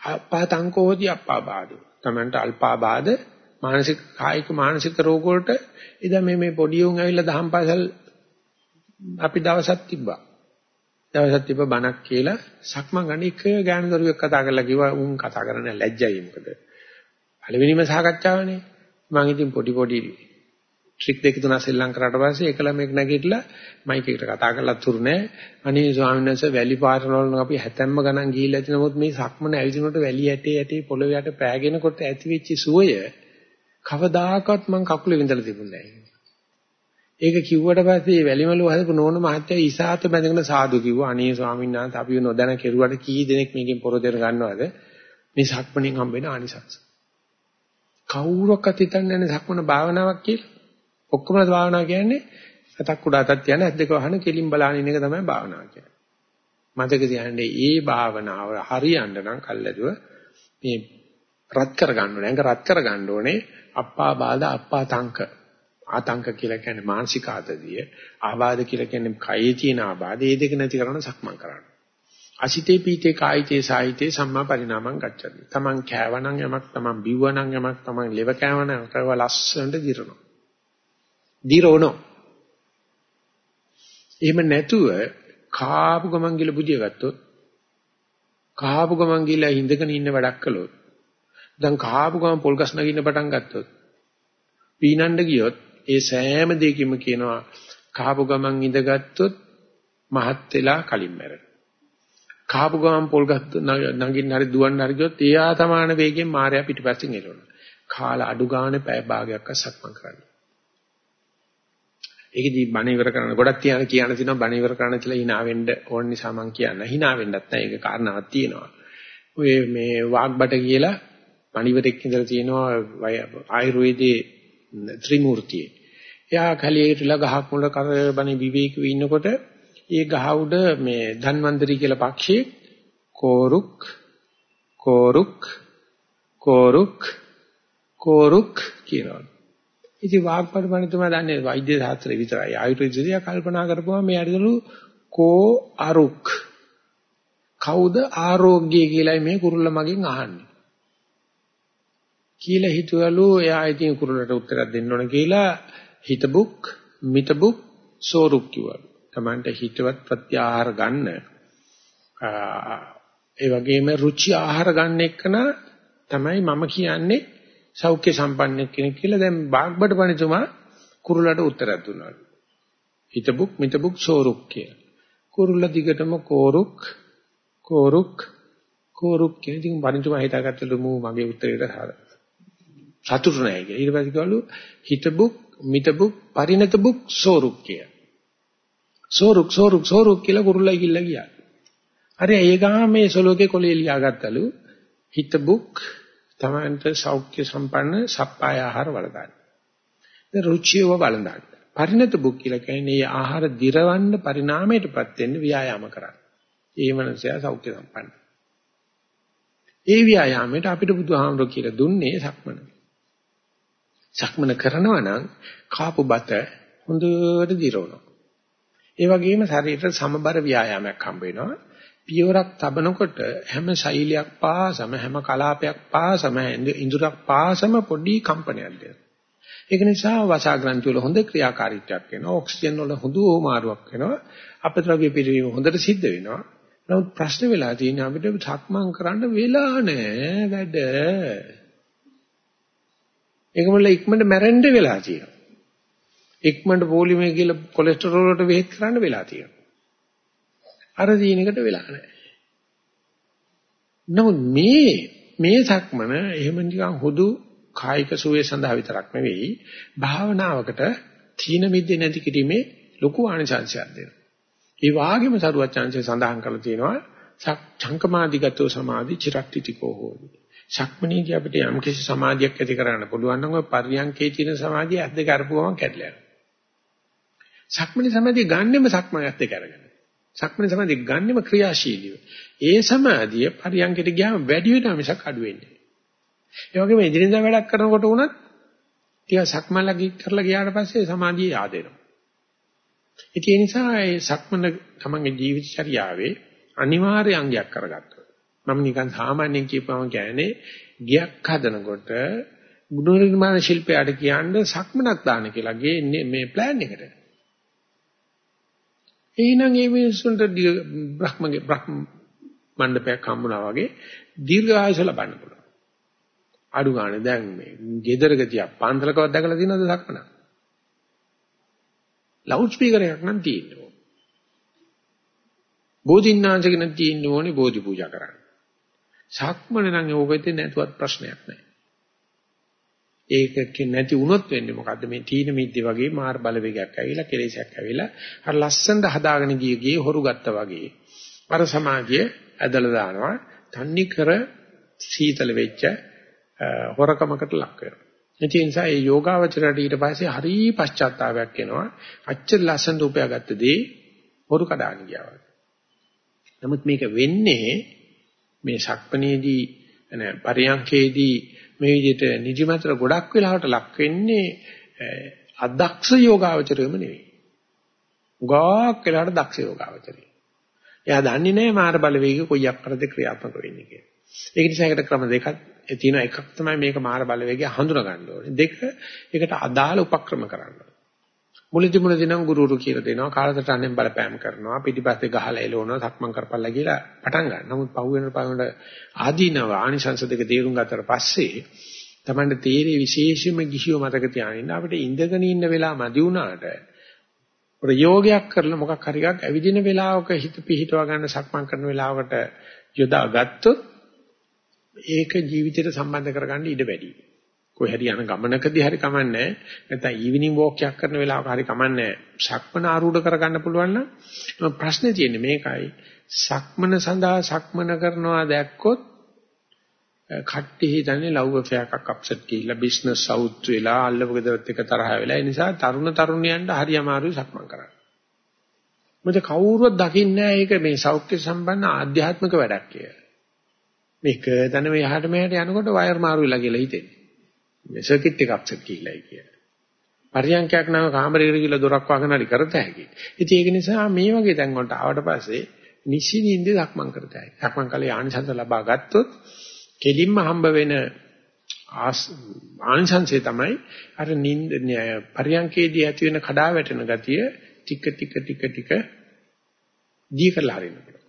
අපාතංකෝති අප්පාබාධ. තමන්ට අල්පාබාධ මානසික කායික මානසික රෝග වලට ඉතින් මේ මේ පොඩි උන් ඇවිල්ලා දහම් පාසල් අපි දවසක් තිබ්බා. දවසක් තිබ්බ බණක් කියලා සක්මන් ගන්න එක ගෑනු දරුවෙක් කතා කරලා කිව්වා උන් කතා කරන්නේ ලැජ්ජයි මොකද. පළවෙනිම සාකච්ඡාවනේ. මම ඉතින් පොඩි පොඩි ට්‍රික් දෙක තුනක් සෙල්ලම් කරාට පස්සේ එකලා මේක නැගිටලා මයික් එකට කතා කරලා තුරු නෑ. අනේ ස්වාමීන් වහන්සේ වැලි පාරවල අපි හැතැම්ම ගණන් ගිහිල්ලා ඇති නමුත් මේ සක්මන ඇවිදිනකොට වැලි ඇටේ ඇටේ පොළොව යට පෑගෙනකොට ඇති වෙච්ච සුවය කවදාකවත් මං කකුලේ විඳලා තිබුණේ නෑ. ඒක කිව්වට පස්සේ වැලිමලුව හදපු නෝන මහත්තයා ඉසాత බැඳගෙන සාදු කිව්වා. අනේ ස්වාමීන් වහන්සේ අපි නොදැන කෙරුවට කී දෙනෙක් මේකෙන් පොරොදෙන ගන්නවද? මේ සක්මණෙන් හම්බෙන ආනිසංස. කවුරක්වත් හිතන්නේ නැහැ සක්මණ භාවනාවක් කියලා. ඔක්කොම භාවනාව කියන්නේ අතක් උඩ අතක් තියන ඇස් දෙක වහන කෙලින් බලාගෙන ඉන්න එක තමයි භාවනාව කියන්නේ. මතක තියාගන්න මේ භාවනාව හරියන්න නම් කල්ැදුව මේ රත් කර ගන්න ඕනේ. අංග රත් කර ගන්න ඕනේ. අප්පා බාධ අප්පා තංක. ආතංක කියලා කියන්නේ මානසික ආතතිය. ආබාධ කියලා කියන්නේ කයේ තියෙන ආබාධ. මේ දෙක නැති කරන සක්මන් කරන්න. අසිතේ පීතේ කායිතේ සායිතේ සම්මා පරිණාමං ගච්ඡති. Taman කෑවනම් යමක් Taman බිව්වනම් යමක් Taman ලෙව කෑවනම් ඒවා ලස්සනට දිරනවා. දිරවනවා. එහෙම නැතුව කාපු ගමන් ගිල බුදිය ගත්තොත් කාපු ගමන් ගිල හිඳගෙන ඉන්න වැඩක් කළොත් දැන් කාපු ගමන් පොල් ගස් නගින්න පටන් ගත්තොත් පීනන්න ගියොත් ඒ සෑම දෙයකින්ම කියනවා කාපු ගමන් ඉඳගත්තොත් මහත් වෙලා කලින් මැරෙන. කාපු ගමන් පොල් ගස් නගින්න හරි දුවන්න හරි ගියොත් එයා සමාන වේගෙන් මායя පිටිපස්සෙන් එළවනවා. කාලා අඩු ගානේ පැය භාගයක් අසක්මන් කරන්න. ඒකදී බණ ඉවර කරන ගොඩක් තියන කියන තියෙනවා බණ ඉවර කරන්න කියලා hina වෙන්න ඕන නිසා මම කියන්න. hina වෙන්නත් නැහැ ඒක කාරණාවක් තියෙනවා. ඔය මේ වාග්බට කියලා පණිවරෙක් ඉඳලා තියෙනවා ආයුර්වේදයේ ත්‍රිමූර්තිය. එයා කලියේටලා ගහක් මුල කරබනේ විවේකීව ඉන්නකොට ඒ ගහ උඩ මේ ධන්වන්තරි කියලා පක්ෂියෙක් කෝරුක් කෝරුක් කෝරුක් කෝරුක් කියනවා. ඉතින් වාග්පඩ පණිතුමා දන්නේ වෛද්‍ය ශාස්ත්‍රය විතරයි. ආයුර්වේදය කල්පනා කරපුවම මේ අරදලු කෝ අරුක්. කවුද ආරෝග්‍ය කියලායි මේ කුරුල්ල මගෙන් අහන්නේ. කියලා හිතුවලු එයා ඉතින් කුරුල්ලට උත්තරයක් දෙන්න ඕන කියලා හිතබුක් මිතබුක් සෝරුක් කිව්වලු. Tamanta හිතවත් ප්‍රත්‍යාහාර ගන්න ඒ වගේම රුචි ආහාර ගන්න එක්කන තමයි මම කියන්නේ සෞඛ්‍ය සම්පන්න කෙනෙක් කියලා දැන් බාග්බඩ පණිතුමා කුරුල්ලට උත්තරයක් දුන්නා. හිතබුක් මිතබුක් සෝරුක් කියලා. කුරුල්ල දිගටම කෝරුක් කෝරුක් කෝරුක් කියන ඉතින් පණිතුමා හිතාගත්තලු මූ මගේ උත්තරේට සතුටු නැහැ කියලා. ඊට පස්සේ කවලු හිතබුක් මිතබුක් පරිණතබුක් සෝරුක් කිය. සෝරුක් සෝරුක් සෝරුක් කියලා කුරුල්ලයි කිල්ල ගියා. හරි ඒ ගාම මේ සලෝකේ කොලේ ලියාගත්තලු හිතබුක් තමන්ට සෞඛ්‍ය සම්පන්න සප්පාය ආහාර වළඳන්න. දැන් රුචියව වළඳන්න. පරිණත බුක් කියලා කියන්නේ ආහාර දිරවන්න පරිණාමයටපත් වෙන්න ව්‍යායාම කරන්න. ඒ මනසයා සෞඛ්‍ය සම්පන්න. ඒ ව්‍යායාමයට අපිට බුදුහාමුදුරුවෝ කියලා දුන්නේ සක්මන. සක්මන කරනවා නම් කාපු බත හොඳට දිරවනවා. ඒ වගේම ශරීරයට සමබර ව්‍යායාමයක් හම්බ වෙනවා. පියවරක් තබනකොට හැම ශෛලියක් පාසම හැම කලාපයක් පාසම ඉඳුරක් පාසම පොඩි කම්පනයක් දෙනවා. ඒක නිසා වසාග්‍රන්ථි වල හොඳ ක්‍රියාකාරීත්වයක් වෙනවා. ඔක්සිජන් වල හොඳ ඕමාරුවක් වෙනවා. අපද්‍රව්‍ය පිළිවීම හොඳට සිද්ධ වෙනවා. නමුත් ප්‍රශ්න වෙලා තියෙන්නේ අපිට සක්මන් කරන්න වෙලා නැහැ වැඩ. ඒකමල ඉක්මනට මැරෙන්න වෙලා තියෙනවා. ඉක්මනට පොලිමේ කියලා කොලෙස්ටරෝල් වලට වෙහෙත් කරන්න වෙලා තියෙනවා. අර දිනයකට වෙලා නැහැ. නමුත් මේ මේ සක්මන එහෙම නිකන් හුදු කායික සුවේ සඳහා විතරක් නෙවෙයි භාවනාවකට තීන මිද්දේ නැති කිරීමේ ලොකු ආනිසංශයක් දෙනවා. ඒ වාගේම සරුවත් chance සඳහන් කරලා තියෙනවා චංකමාදිගතෝ සමාධි චිරක්තිතිකෝ හෝති. ශක්මනීදී අපිට යම් කිසි සමාධියක් ඇති කරන්න පුළුවන් නම් ඔය පර්යංකේ තියෙන සමාධිය ඇද්ද කරපුවම කැඩලා යනවා. ශක්මනී සමාධිය ගන්නෙම සක්මන් ඇද්ද කරගෙන. සක්මනී සමාධිය ගන්නෙම ක්‍රියාශීලීව. ඒ සමාධිය පර්යංකයට ගියාම වැඩි වෙනවා මිසක් අඩු වෙන්නේ නැහැ. ඒ වගේම ඉදිරියදා වැඩක් කරනකොට වුණත් ටික සක්මන්ලා කරලා ගියාට පස්සේ සමාධිය yaadෙනවා. ඒ නිසා ඒ සක්මන තමන්ගේ ජීවිත චර්යාවේ අනිවාර්ය අංගයක් කරගත්තා. මම නිකන් සාමාන්‍යයෙන් කියපුවම කියන්නේ ගියක් හදනකොට ගුණ නිර්මාණ ශිල්පයට කියන්නේ සක්මනක් දාන්න කියලා ගේන්නේ මේ ප්ලෑන් එකට. එහෙනම් මේ මිනිස්සුන්ට බ්‍රහ්මගේ බ්‍රහ්ම මණ්ඩපයක් හම්බුනා වගේ දීර්ඝ ආයස ලබන්න පුළුවන්. අඩු ගානේ දැන් මේ ගෙදරක තියා පන්සලකවත් දැකලා තියෙනවද සක්මනක්? ලවුඩ් ස්පීකර් එකක් නම් තියෙන්න ඕන. බෝධින්නාංශගෙන තියෙන්න ඕනේ බෝධි පූජා කරන්න. සක්මන නම් ඕකෙත් නැතුවත් ප්‍රශ්නයක් නැහැ. ඒක නැති වුණොත් වෙන්නේ මොකද්ද මේ තීන මිද්දේ වගේ මාර් බලවේගයක් ඇවිල්ලා කෙලෙසයක් ඇවිල්ලා අර ලස්සනට හදාගෙන ගිය ගියේ හොරු ගත්තා වගේ අර සමාධිය ඇදලා දානවා තන්නි කර සීතල වෙච්ච හොරකමකට ලක් වෙනවා ඒ නිසා මේ යෝගාවචරයට ඊට පස්සේ හරි පශ්චාත්තාවයක් එනවා. අච්චර ලස්සනට උපයාගත්ත දේ හොරු කඩාන ගියා වගේ. නමුත් මේක වෙන්නේ මේ සක්පනේදී නැ පරියන්කේදී මේ විදිහට නිදිමතට ගොඩක් වෙලාවට ලක් වෙන්නේ අදක්ෂ යෝගාවචරයම නෙවෙයි. උගාක් වෙලාවට දක්ෂ යෝගාවචරය. එයා දන්නේ නැහැ මාර බලවේග කොයි අක්කරද ක්‍රියාත්මක වෙන්නේ කියලා. ඒක නිසා ඒකට ක්‍රම දෙකක් තියෙන එකක් තමයි මේක මාර බලවේගය හඳුනා ගන්න ඕනේ. දෙක ඒකට අදාළ උපක්‍රම කරන්න ඕනේ. මුලදී මුලදී නම් ගුරුවරු කියලා දෙනවා කාලසටහනෙන් බලපෑම් කරනවා පිටිපස්සේ ගහලා එලවනවා සක්මන් කරපල්ලා කියලා පටන් ගන්න. නමුත් පහු වෙන පහුවෙන ආදීනව ආනිසංස දෙක තේරුම් ගත්තට පස්සේ තමන්ට තීරේ විශේෂම ගිහිව මතක තියාගෙන අපිට ඉඳගෙන ඉන්න වෙලාව මදි වුණාට ප්‍රයෝගයක් කරලා මොකක් හරි එකක් ඇවිදින වෙලාවක හිත පිහිටවා ගන්න සක්මන් කරන වෙලාවකට යොදා ගත්තොත් ඒක ජීවිතයට සම්බන්ධ කරගන්න ඉඩ වැඩි. කොහේ හරි යන ගමනකදී හරි කමන්නේ නැත්නම් ඊවිනිං වෝක් එකක් කරන වෙලාවක හරි කමන්නේ සක්මන ආරූඪ කරගන්න පුළුවන් නම් ප්‍රශ්නේ තියෙන්නේ මේකයි සක්මන සඳහා සක්මන කරනවා දැක්කොත් කට්ටි හිතන්නේ ලව් අෆෙයක් අප්සෙට් ගිහිල්ලා බිස්නස් අවුට් වෙලා අල්ලපු ගෙදරත් එක තරහ වෙලා ඒ නිසා තරුණ තරුණියන්ට හරි අමාරුයි සක්මන් කරන්න. මොකද කවුරුවත් දකින්නේ නැහැ ඒක මේ සෞඛ්‍ය සම්බන්ධ ආධ්‍යාත්මික වැඩක් කියලා. මේක දන මෙහාට මෙහාට යනකොට වයර් මාරු වෙලා කියලා හිතෙන්නේ. මේ සර්කිට් එක අප්සෙට් කියලා කියන්නේ. පරියන්කයක් නම් කාමරේකට ගිහලා දොරක් වහගෙන හරි කරත හැකියි. ඉතින් ඒක නිසා මේ වගේ තැන් වලට ආවට පස්සේ නිසින්ින්ද දක්මන් කරත හැකියි. දක්මන් කලේ ආනිසංස ලබා ගත්තොත් කෙලින්ම හම්බ වෙන ආනිසංසය තමයි අර නින්ද පරියන්කේදී ඇති වෙන කඩා වැටෙන ගතිය ටික ටික ටික ටික දී කරලා හරිනවා.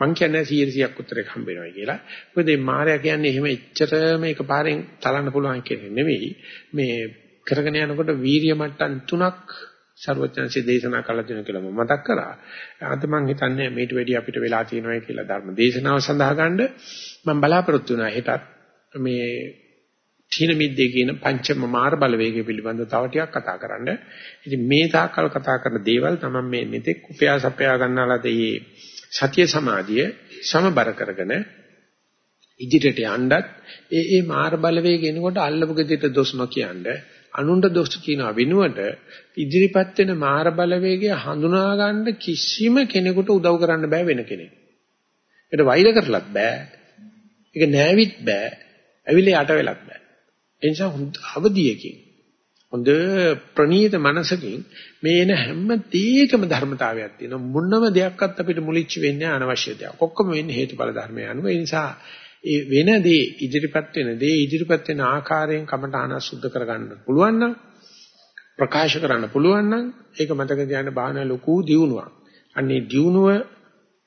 මං කියන්නේ 100ක් උත්තරයක් හම්බ වෙනවා කියලා. මොකද මේ මායя කියන්නේ එහෙම එච්චරම එකපාරෙන් තලන්න පුළුවන් කියන්නේ නෙවෙයි. මේ කරගෙන යනකොට වීරිය මට්ටම් තුනක් ਸਰවඥාන්සේ දේශනා කළා දෙනවා කියලා මම මතක් කරා. අද මං හිතන්නේ මේට වැඩි අපිට වෙලා තියෙනවා කියලා ධර්ම දේශනාව සඳහා ගන්න මම බලාපොරොත්තු වුණා හෙටත් මේ තීන මිද්දේ කියන පංචම මාර බලවේගය පිළිබඳව තව ටිකක් කතා කරන්න. ඉතින් මේ තාක්කල් කතා කරන දේවල් තමයි මේ මෙතෙක් උපයාසපයා ගන්නාලාද මේ සතිය සමාධිය සමබර කරගෙන ඉදිරියට යන්නත් ඒ ඒ මාර බලවේග එනකොට අල්ලපු ගෙදරට දොස් නොකියන්නේ අනුන්ට දොස් කියනවා වෙනුවට ඉදිරිපත් වෙන මාර බලවේගය හඳුනා ගන්න කිසිම කෙනෙකුට උදව් කරන්න බෑ වෙන කෙනෙක්. ඒකට වෛර කරලත් බෑ. ඒක නෑවිත් බෑ. ඇවිල්ලා යට වෙලත් බෑ. ඒ නිසා හොඳ අවදියකින් හොඳ ප්‍රණීත මනසකින් මේ එන හැම තේකම ධර්මතාවයක් තියෙනවා මොනම දෙයක්වත් අපිට මුලිච්ච වෙන්නේ අනවශ්‍ය දෙයක්. ඔක්කොම වෙන්නේ හේතුඵල ධර්මය අනුව. ඒ නිසා ඒ වෙන දේ ඉදිරිපත් වෙන දේ ඉදිරිපත් වෙන ආකාරයෙන් කමඨාන සුද්ධ කරගන්න පුළුවන් නම් ප්‍රකාශ කරන්න පුළුවන් නම් ඒක මතක තියාගන්න බාහන ලොකු දියුණුවක්. අන්නේ දියුණුව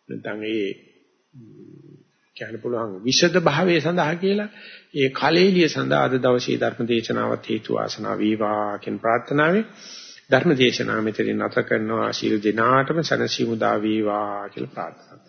නැත්නම් ඒ කියන්න පුළුවන්. විෂද භාවයේ සඳහා කියලා ඒ කලෙලිය සඳහා අද දවසේ ධර්ම දේශනාවත් හේතු වාසනා වේවා කියන ප්‍රාර්ථනාවෙන් ධර්ම දේශනාව මෙතනින් නැත කරනවා. ශීල දිනාටම සනසීමු දා වේවා කියලා ප්‍රාර්ථනා